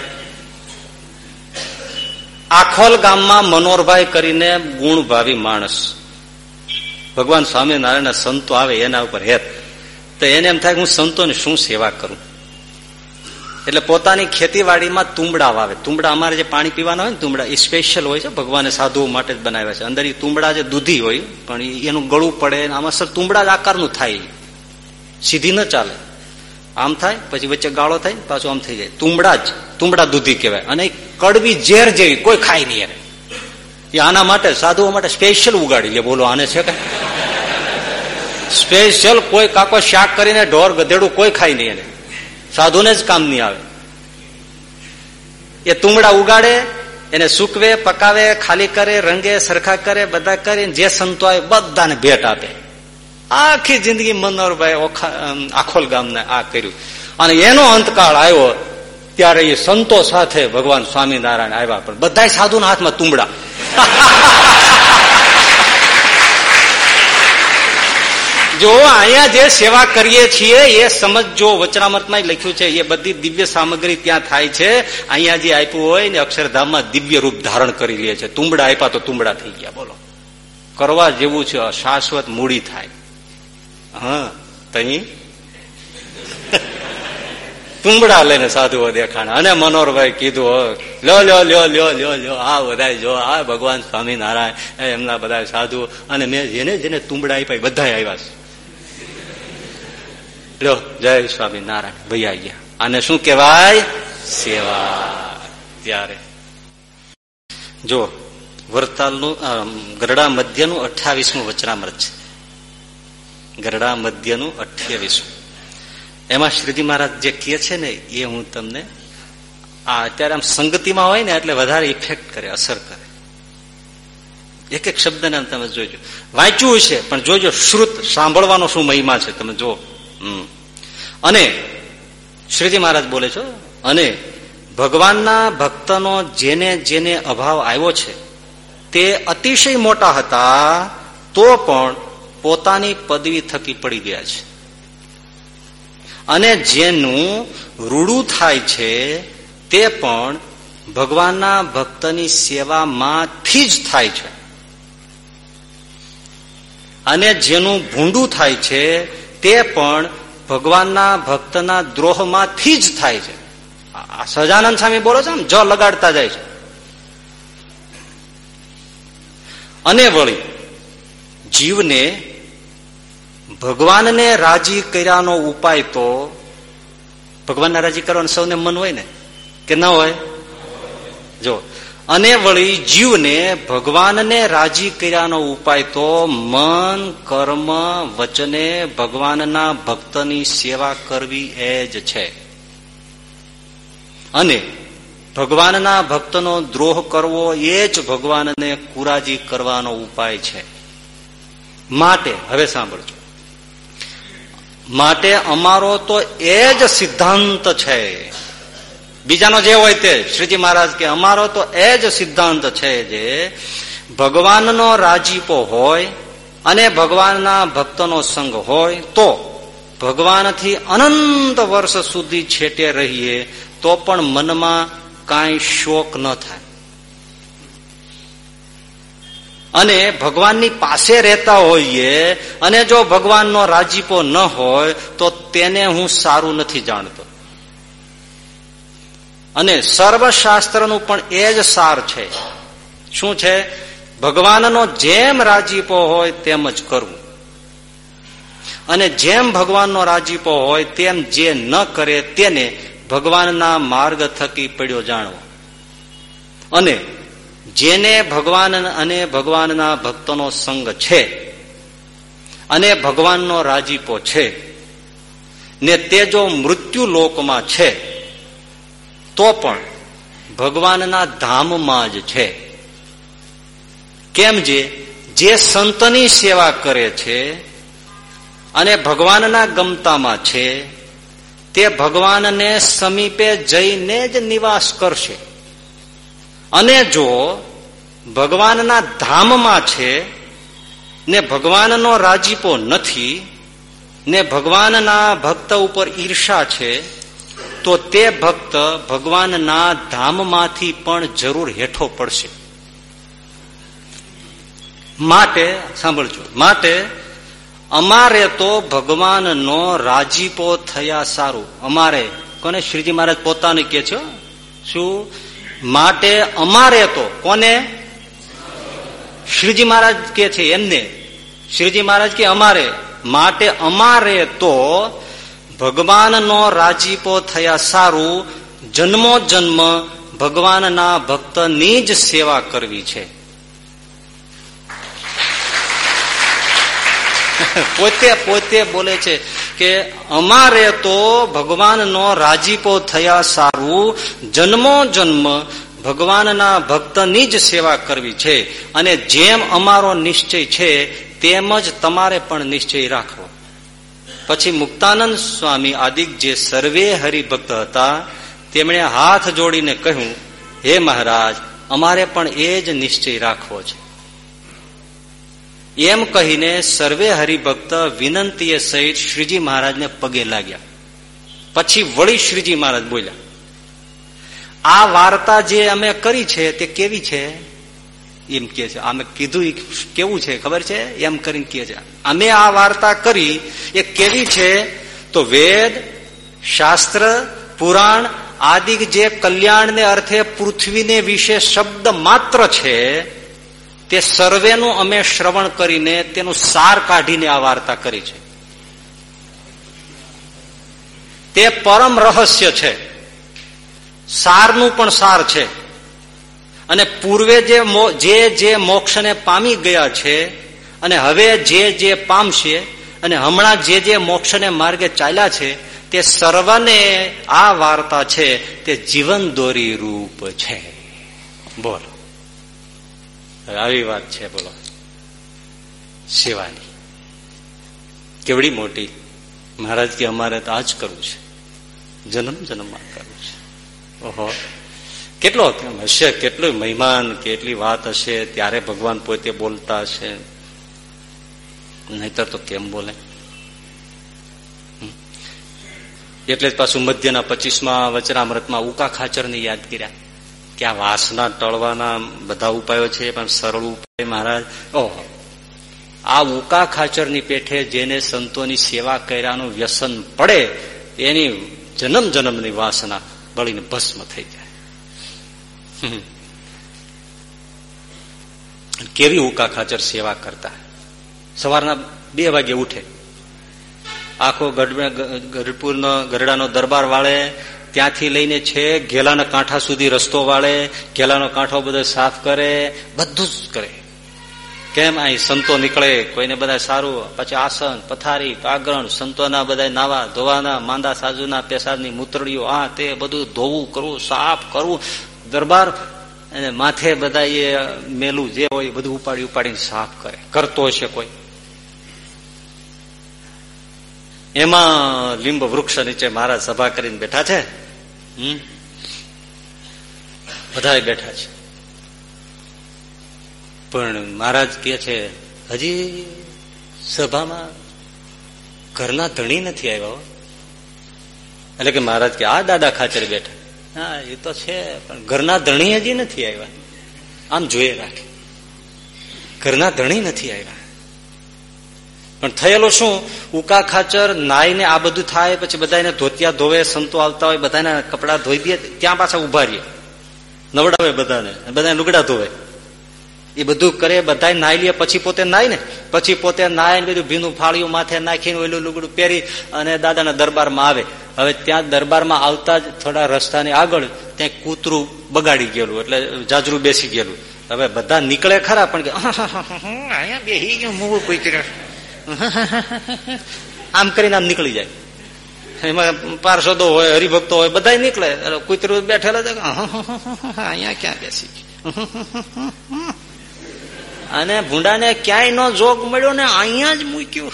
આખોલ ગામમાં મનોહરભાઈ કરીને ગુણભાવી માણસ. ભગવાન સ્વામિનારાયણ સંતો આવે એના ઉપર હેત. તો એને એમ થાય હું સંતોની શું સેવા કરું? એટલે પોતાની ખેતીવાડીમાં તુંબડા વાવે તુંબડા અમારે જે પાણી પીવાના હોય ને તુંબડા, એ સ્પેશિયલ હોય છે. ભગવાને સાધુઓ માટે જ બનાવ્યા છે. અંદર એ તુંબડા જે દૂધી હોય, પણ એનું ગળું પડે આમાં સર તુંબડા જ આકારનું થાય. સીધી ન ચાલે. આમ થાય, પછી વચ્ચે ગાળો થાય, પાછું આમ થઈ જાય. તુંબડા જ, તુંબડા દૂધી કહેવાય. અને કડવી ઝેર જેવી, કોઈ ખાય નહીં એને. એ આના માટે, સાધુઓ માટે સ્પેશિયલ ઉગાડી લે. બોલો, આને છે કે સ્પેશિયલ કોઈ કાકો શાક કરીને ઢોર ગધેડું કોઈ ખાય નહીં એને. સાધુને જ કામ નહીં આવે. એ તુંબડા ઉગાડે, એને સૂકવે, પકાવે, ખાલી કરે, રંગે, સરખા કરે, બધા કરે જે સંતો આવે બધાને ભેટ આપે. આખી જિંદગી મનોહરભાઈ આખોલ ગામને આ કર્યું. અને એનો અંતકાળ આવ્યો ત્યારે એ સંતો સાથે ભગવાન સ્વામિનારાયણ આવ્યા પણ બધા સાધુના હાથમાં તુંબડા. જો અહીંયા જે સેવા કરીએ છીએ, એ સમજો વચનામૃતમાં લખ્યું છે, એ બધી દિવ્ય સામગ્રી ત્યાં થાય છે. અહીંયા જે આપ્યું હોય ને અક્ષરધામમાં દિવ્ય રૂપ ધારણ કરી લે છે. તુંબડા આપ્યા તો તુંબડા થઈ ગયા, બોલો. કરવા જેવું છે, શાશ્વત મૂડી થાય. હા, તહી? તુંબડા લઈને સાધુઓ દેખાણા. અને મનોહરભાઈ કીધું લ્યો લ્યો લ્યો લ્યો લ્યો લ્યો, આ બધા જો, આ ભગવાન સ્વામિનારાયણ એમના બધા સાધુ અને મેં જેને જેને તુંબડા આપ્યા બધા આવ્યા છે. લ્યો જય સ્વામિનારાયણ. આવી ગયા. શું કેવાય સેવા. ત્યારે. જો, વરતાલનું ગરડા મધ્યનું અઠાવીસમું વચનામૃત છે. ગરડા મધ્યનું અઠ્યાવીસમું એમાં શ્રીજી મહારાજ જે કહે છે ને, એ હું તમને આ અત્યારે આમ સંગતિમાં હોય ને, એટલે વધારે ઇફેક્ટ કરે, અસર કરે. એક એક શબ્દને તમે જોજો. વાંચ્યું છે, પણ જોજો, શ્રુત, સાંભળવાનો શું મહિમા છે? તમે જો અને શ્રીજી મહારાજ બોલે છો, અને ભગવાનના ભક્તનો જેને જેને અભાવ આવ્યો છે, તે અતિશય મોટા હતા, તો પણ પોતાની પદવી થકી પડી ગયા છે. અને જેનું રૂડું થાય છે, તે પણ ભગવાનના ભક્તની સેવામાંથી જ થાય છે. અને જેનું ભૂંડું થાય છે તે પણ ભગવાનના ભક્તના દ્રોહમાંથી જ થાય છે. સજાનંદ સ્વામી બોલો છો જ લગાડતા જાય છે. અને વળી, જીવને ભગવાનને રાજી કર્યાનો ઉપાય તો ભગવાનને રાજી કરવાનું સૌને મન હોય ને? કે ન હોય? જો અને વળી જીવને ભગવાનને રાજી કર્યાનો ઉપાય તો મન, કર્મ, વચને ભગવાનના ભક્તની સેવા કરવી એ જ છે. અને ભગવાનના ભક્તનો દ્રોહ કરવો એ જ ભગવાનને કુરાજી કરવાનો ઉપાય છે. માટે, હવે સાંભળજો. માટે અમારો તો એ જ સિદ્ધાંત છે. બીજાનો જે હોય તે. શ્રીજી મહારાજ કે અમારો તો એ જ સિદ્ધાંત છે જે ભગવાનનો રાજીપો હોય અને ભગવાનના ભક્તનો સંગ હોય તો ભગવાનથી અનંત વર્ષ સુધી છેટે રહીએ તો પણ મનમાં કાંઈ શોક ન થાય. અને ભગવાનની પાસે રહેતા હોઈએ અને જો ભગવાનનો રાજીપો ન હોય તો તેને હું સારું નથી જાણતો. અને સર્વશાસ્ત્રનું પણ એ જ સાર છે. શું છે? ભગવાનનો જેમ રાજીપો હોય તેમ જ કરવું. અને જેમ ભગવાનનો રાજીપો હોય તેમ જે ન કરે તેને ભગવાનના માર્ગ થકી પડ્યો જાણવો. અને જેને ભગવાન અને ભગવાનના ભક્તોનો સંગ છે અને ભગવાનનો રાજીપો છે ને તે જો મૃત્યુ લોકમાં છે તો પણ ભગવાનના ધામમાં જ છે. કેમ જે? જે સંતની સેવા કરે છે અને ભગવાનના ગમતામાં છે, તે ભગવાનને સમીપે જઈને જ નિવાસ કરશે. અને જો ભગવાનના ધામમાં છે, ને ભગવાનનો રાજીપો નથી, ને ભગવાનના ભક્ત ઉપર ઈર્ષા છે તો તે ભક્ત ભગવાનના ધામમાંથી પણ જરૂર હેઠો પડશે. માટે, સાંભળજો, માટે અમારે તો ભગવાનનો રાજીપો થયા સારું. અમારે, કોને? શ્રીજી મહારાજ પોતાને કે છે, શું? માટે અમારે તો, કોને? શ્રીજી મહારાજ કે છે એમને. શ્રીજી મહારાજ કે અમારે. માટે અમારે તો ભગવાનનો રાજીપો થયા સારું જન્મો જન્મ ભગવાનના ભક્તની જ સેવા કરવી છે. પોતે પોતે બોલે છે કે અમારે તો ભગવાનનો રાજીપો થયા સારું જન્મો જન્મ ભગવાનના ભક્તની જ સેવા કરવી છે. અને જેમ અમારો નિશ્ચય છે, તેમ જ તમારે પણ નિશ્ચય રાખવો. પછી મુક્તાનંદ સ્વામી આદિક જે સર્વે હરિભક્ત હતા, તેમણે હાથ જોડીને કહ્યું, હે મહારાજ, અમારે પણ એ જ નિશ્ચય રાખવો છે. એમ કહીને સર્વે હરિભક્ત વિનંતીએ સહિત શ્રીજી મહારાજને પગે લાગ્યા. પછી વળી શ્રીજી મહારાજ બોલ્યા, આ વાર્તા જે અમે કરી છે તે કેવી છે? એમ કે છે. અમે કીધું કેવું છે? ખબર છે? એમ કરીને કે છે. અમે આ વાર્તા કરી, એ કેવી છે? તો વેદ, શાસ્ત્ર, પુરાણ આદિ જે કલ્યાણને અર્થે પૃથ્વીને વિશે શબ્દ માત્ર છે, તે સર્વેનું અમે શ્રવણ કરીને તેનું સાર કાઢીને આ વાર્તા કરી છે. તે પરમ રહસ્ય છે. સારનું પણ સાર છે. અને પૂર્વે જે જે જે મોક્ષને પામી ગયા છે, અને હવે જે જે પામશે, અને હમણાં જે જે મોક્ષને માર્ગે ચાલ્યા છે, તે સર્વને આ વાર્તા છે, તે જીવન દોરી રૂપ છે. બોલો. આવી વાત છે, બોલો. સેવાની કેવડી મોટી. મહારાજ કે અમારે તો આ જ કરવું છે. જન્મ જન્મમાં કરવું છે. ઓહો. કેટલો હશે, કેટલું મહેમાન, કેટલી વાત હશે, ત્યારે ભગવાન પોતે બોલતા હશે. નહીતર તો કેમ બોલે? એટલે જ પાછું મધ્યના પચીસમાં વચનામૃતમાં ઉકા ખાચરની યાદ કર્યા. કે આ વાસના ટળવાના બધા ઉપાયો છે, પણ સરળ ઉપાય મહારાજ. ઓહો, આ ઉકા ખાચરની પેઠે જેને સંતોની સેવા કર્યાનું વ્યસન પડે, એની જન્મ જન્મની વાસના બળીને ભસ્મ થઈ જાય. કેવી ઉકા ખાચર સેવા કરતા. સવારના બે વાગે ઉઠે. આખો ગઢપુરનો, ગરડાનો દરબાર વાળે, ત્યાંથી લઈને છે, ઘેલાના કાંઠા સુધી રસ્તો વાળે, ઘેલાનો કાંઠો બધો સાફ કરે, બધું જ કરે. કેમ અહીં સંતો નીકળે, કોઈને બધા સારું, પછી આસન, પથારી પાગરણ સંતોના બધા નાવા, ધોવાના, માંદા, સાજુના પેશાબની મૂતરડીઓ, આ, તે બધું ધોવું, કરવું, સાફ કરવું દરબાર અને માથે બધા એ મેલું જે હોય બધું ઉપાડી ઉપાડીને સાફ કરે. કરતો હશે કોઈ. એમાં લીંબ વૃક્ષ નીચે મહારાજ સભા કરીને બેઠા છે. બધા બેઠા છે. પણ મહારાજ કે છે, હજી સભામાં ઘરના ધણી નથી આવ્યા એટલે કે મહારાજ કે, આ દાદા ખાચર બેઠા. હા, એ તો છે, પણ ઘરના ધણી હજી નથી આવ્યા. આમ જોઈએ રાખે. ઘરના ધણી નથી આવ્યા. પણ થયેલું શું? ઉકા ખાચર, નાઈને આ બધું થાય, પછી બધાને ધોતિયા ધોવે, સંતો આવતા હોય, બધાને કપડા ધોઈ દે, ત્યાં પાછા ઊભા રહીએ નવડાવે બધાને બધા લુગડા ધોવે. એ બધું કરે બધા નાઈ લે, પછી પોતે નાય ને, પછી પોતે નાય બધું ભીનું ફાળ્યું માથે નાખીને ઓલું લુગડું પહેરી અને દાદાના દરબારમાં આવે. હવે ત્યાં દરબારમાં આવતા જ થોડા રસ્તાની આગળ ત્યાં કૂતરું બગાડી ગયેલું, એટલે જાજરું બેસી ગયેલું. હવે બધા નીકળે ખરા, પણ અહીંયા બેસી ગયું મૂવું કોઈ આમ કરીને આમ નીકળી જાય. એમાં પાર્ષદો હોય, હરિભક્તો હોય બધા નીકળે. કૂતરું બેઠેલા અહીંયા ક્યાં બેસી અને ભૂંડાને ક્યાંય નો જોગ મળ્યો ને, અહીંયા જ મૂક્યું.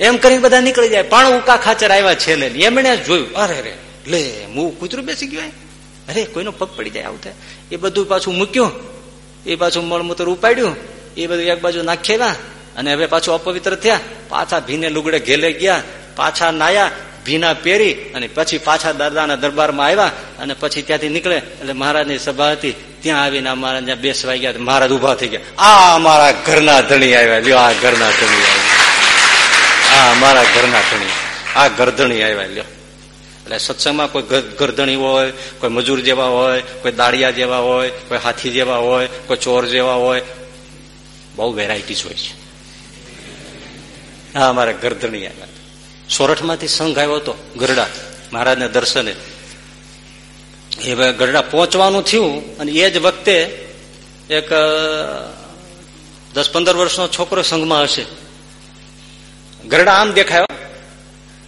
એમ કરીને બધા નીકળી જાય. પણ ઉકા ખાચર આવ્યા છેલ્લે એમણે જોયું. અરે રે લે હું કૂતરું બેસી ગયું અરે, કોઈનો પગ પડી જાય આવું થાય. એ બધું પાછું મૂક્યું. એ પાછું મળમૂત્ર ઉપાડ્યું. એ બધું એક બાજુ નાખેલા. અને હવે પાછું અપવિત્ર થયા. પાછા ભીને લુગડે ઘેલે ગયા. પાછા નાયા, ભીના પહેરી અને પછી પાછા દાદાના દરબારમાં આવ્યા અને પછી ત્યાંથી નીકળે. એટલે મહારાજની સભા હતી. ત્યાં આવીને મહારાજ બેસવાઈ ગયા. મહારાજ ઊભા થઈ ગયા. આ અમારા ઘરના ધણી આવ્યા. લ્યો, આ ઘરના ધણી આવ્યા. આ અમારા ઘરના ધણી આ ગરધણી આવ્યા, લ્યો. એટલે સત્સંગમાં કોઈ ગરધણી હોય, કોઈ મજૂર જેવા હોય, કોઈ દાળિયા જેવા હોય, કોઈ હાથી જેવા હોય, કોઈ ચોર જેવા હોય, બહુ વેરાયટીઝ હોય છે. હા અમારા ગરધણી આવ્યા. સોરઠમાંથી સંઘ આવ્યો હતો ગરડા, મહારાજના દર્શને. એ ગરડા પહોંચવાનું થયું, અને એ જ વખતે એક દસ પંદર વર્ષનો છોકરો સંઘમાં હશે. ગરડા આમ દેખાયો.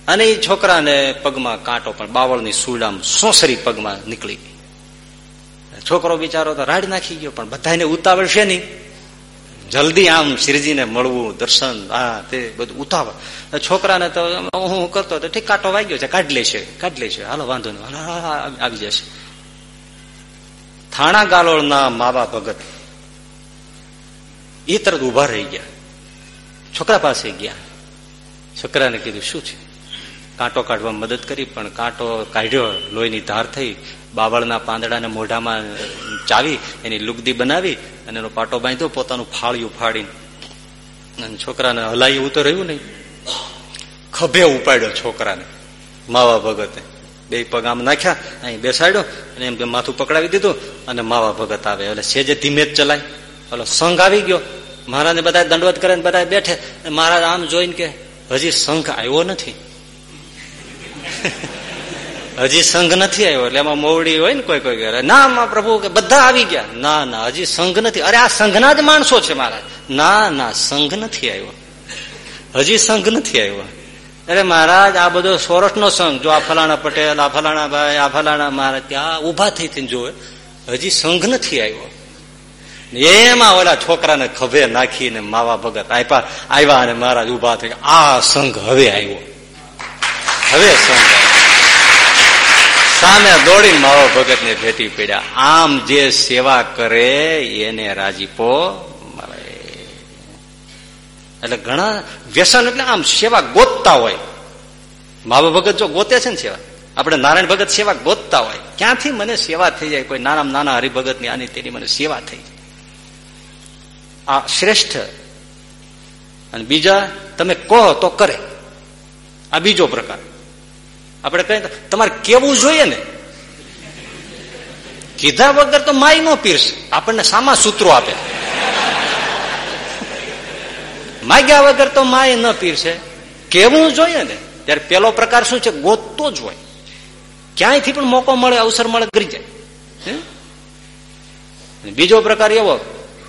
અને એ છોકરાને પગમાં કાંટો પણ, બાવળની આમ સોસરી પગમાં નીકળી. છોકરો બિચારો તો રાડ નાખી ગયો, પણ બધાને ઉતાવળ છે નહીં. જલ્દી આમ શ્રીજીને મળવું, દર્શન, આ તે બધું ઉતાવળ. છોકરાને તો હું કરતો હતો, ઠીક, કાંટો વાગ્યો છે, કાઢી લેશે કાઢી લેશે. હાલો, વાંધો નહીં. આવી જશે. થાણા ગાલોળના માવા ભગત એ તરત ઊભા રહી ગયા. છોકરા પાસે ગયા. છોકરાને કીધું, શું છે? કાંટો કાઢવા મદદ કરી, પણ કાંટો કાઢ્યો, લોહીની ધાર થઈ, બાવળના પાંદડાને મોઢામાં ચાવી, એની લુગદી બનાવી, અને એનો પાટો બાંધ્યો, પોતાનું ફાળિયું ફાડીને. અને છોકરાને હલાયું એવું તો રહ્યું નહીં. ખભે ઉપાડ્યો છોકરાને, માવા ભગતે. બે પગ આમ નાખ્યા, અહીં બેસાડ્યો, અને એમ માથું પકડાવી દીધું, અને માવા ભગત આવે. એટલે સેજે ધીમે જ ચલાય. એટલે સંઘ આવી ગયો. મહારાજને બધા દંડવત કરે બધા બેઠે. મહારાજ આમ જોઈને કે હજી સંઘ આવ્યો નથી. હજી સંઘ નથી આવ્યો, એટલે એમાં મોવડી હોય ને કોઈ કોઈ ના માં પ્રભુ, કે બધા આવી ગયા. ના ના, હજી સંઘ નથી. અરે આ સંઘના જ માણસો છે મહારાજ. ના ના, સંઘ નથી આવ્યો. હજી સંઘ નથી આવ્યો. અરે મહારાજ, આ બધો સોરઠ સંઘ, જો આ ફલાણા પટેલ, આ ફલાણા ભાઈ, આ ફલાણા મહારાજ, ત્યાં ઊભા થઈ થઈને જોવે. હજી સંઘ નથી આવ્યો. એમાં ઓલા છોકરાને ખભે નાખીને માવા ભગત આપ્યા આવ્યા અને મહારાજ ઊભા થઈ આ સંઘ હવે આવ્યો. હવે સંઘ સામે દોડી માવો ભગત ને ભેટી પડ્યા. આમ જે સેવા કરે એને રાજીપો મળે એટલે ઘણા વ્યસન એટલે આમ સેવા ગોતતા હોય. માવા ભગત જો ગોતે છે ને સેવા? આપણે નારાયણ ભગત સેવા ગોતતા હોય. ક્યાંથી મને સેવા થઈ જાય? કોઈ નાના નાના હરિભગતની આની તેની મને સેવા થઈ જાય. આ શ્રેષ્ઠ. અને બીજા, તમે કહો તો કરે. આ બીજો પ્રકાર. આપણે કહીએ તમારે કેવું જોઈએ ને? કીધા વગર તો માય નો પીરશે. આપણને સામા સૂત્રો આપે. માગ્યા વગર તો માય ન પીરશે. કેવું જોઈએ ને? ત્યારે પેલો પ્રકાર શું છે? ગોતતો જ હોય. ક્યાંયથી પણ મોકો મળે, અવસર મળે, કરી જાય. બીજો પ્રકાર એવો,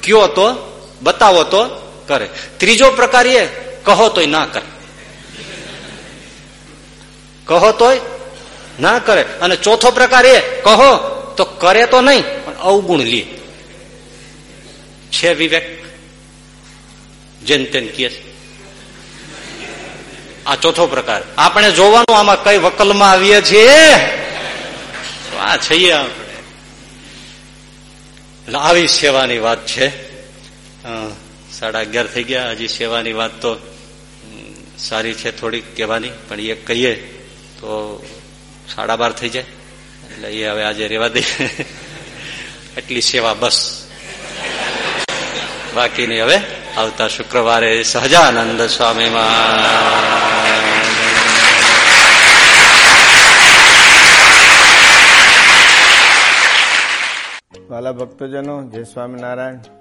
કયો તો બતાવો તો કરે. ત્રીજો પ્રકાર એ, કહો તોય ના કરે. કહો તોય ના કરે. અને ચોથો પ્રકાર એ, કહો તો કરે તો નહીં, પણ અવગુણ લે. છે વિવેક? જેન તેન કહે આ ચોથો પ્રકાર. આપણે જોવાનું આમાં કઈ વકલમાં આવીએ છીએ? આ છીએ આવી સેવાની વાત છે. સાડા અગિયાર થઈ ગયા. હજી સેવાની વાત તો સારી છે થોડીક કહેવાની, પણ એ કહીએ તો સાડા બાર થઈ જાય. એટલે એ હવે આજે રેવા દઈએ એટલી સેવા બસ. બાકીની હવે. આવતા શુક્રવારે સહજાનંદ સ્વામીમાં. વાલા ભક્તજનો, જય સ્વામિનારાયણ.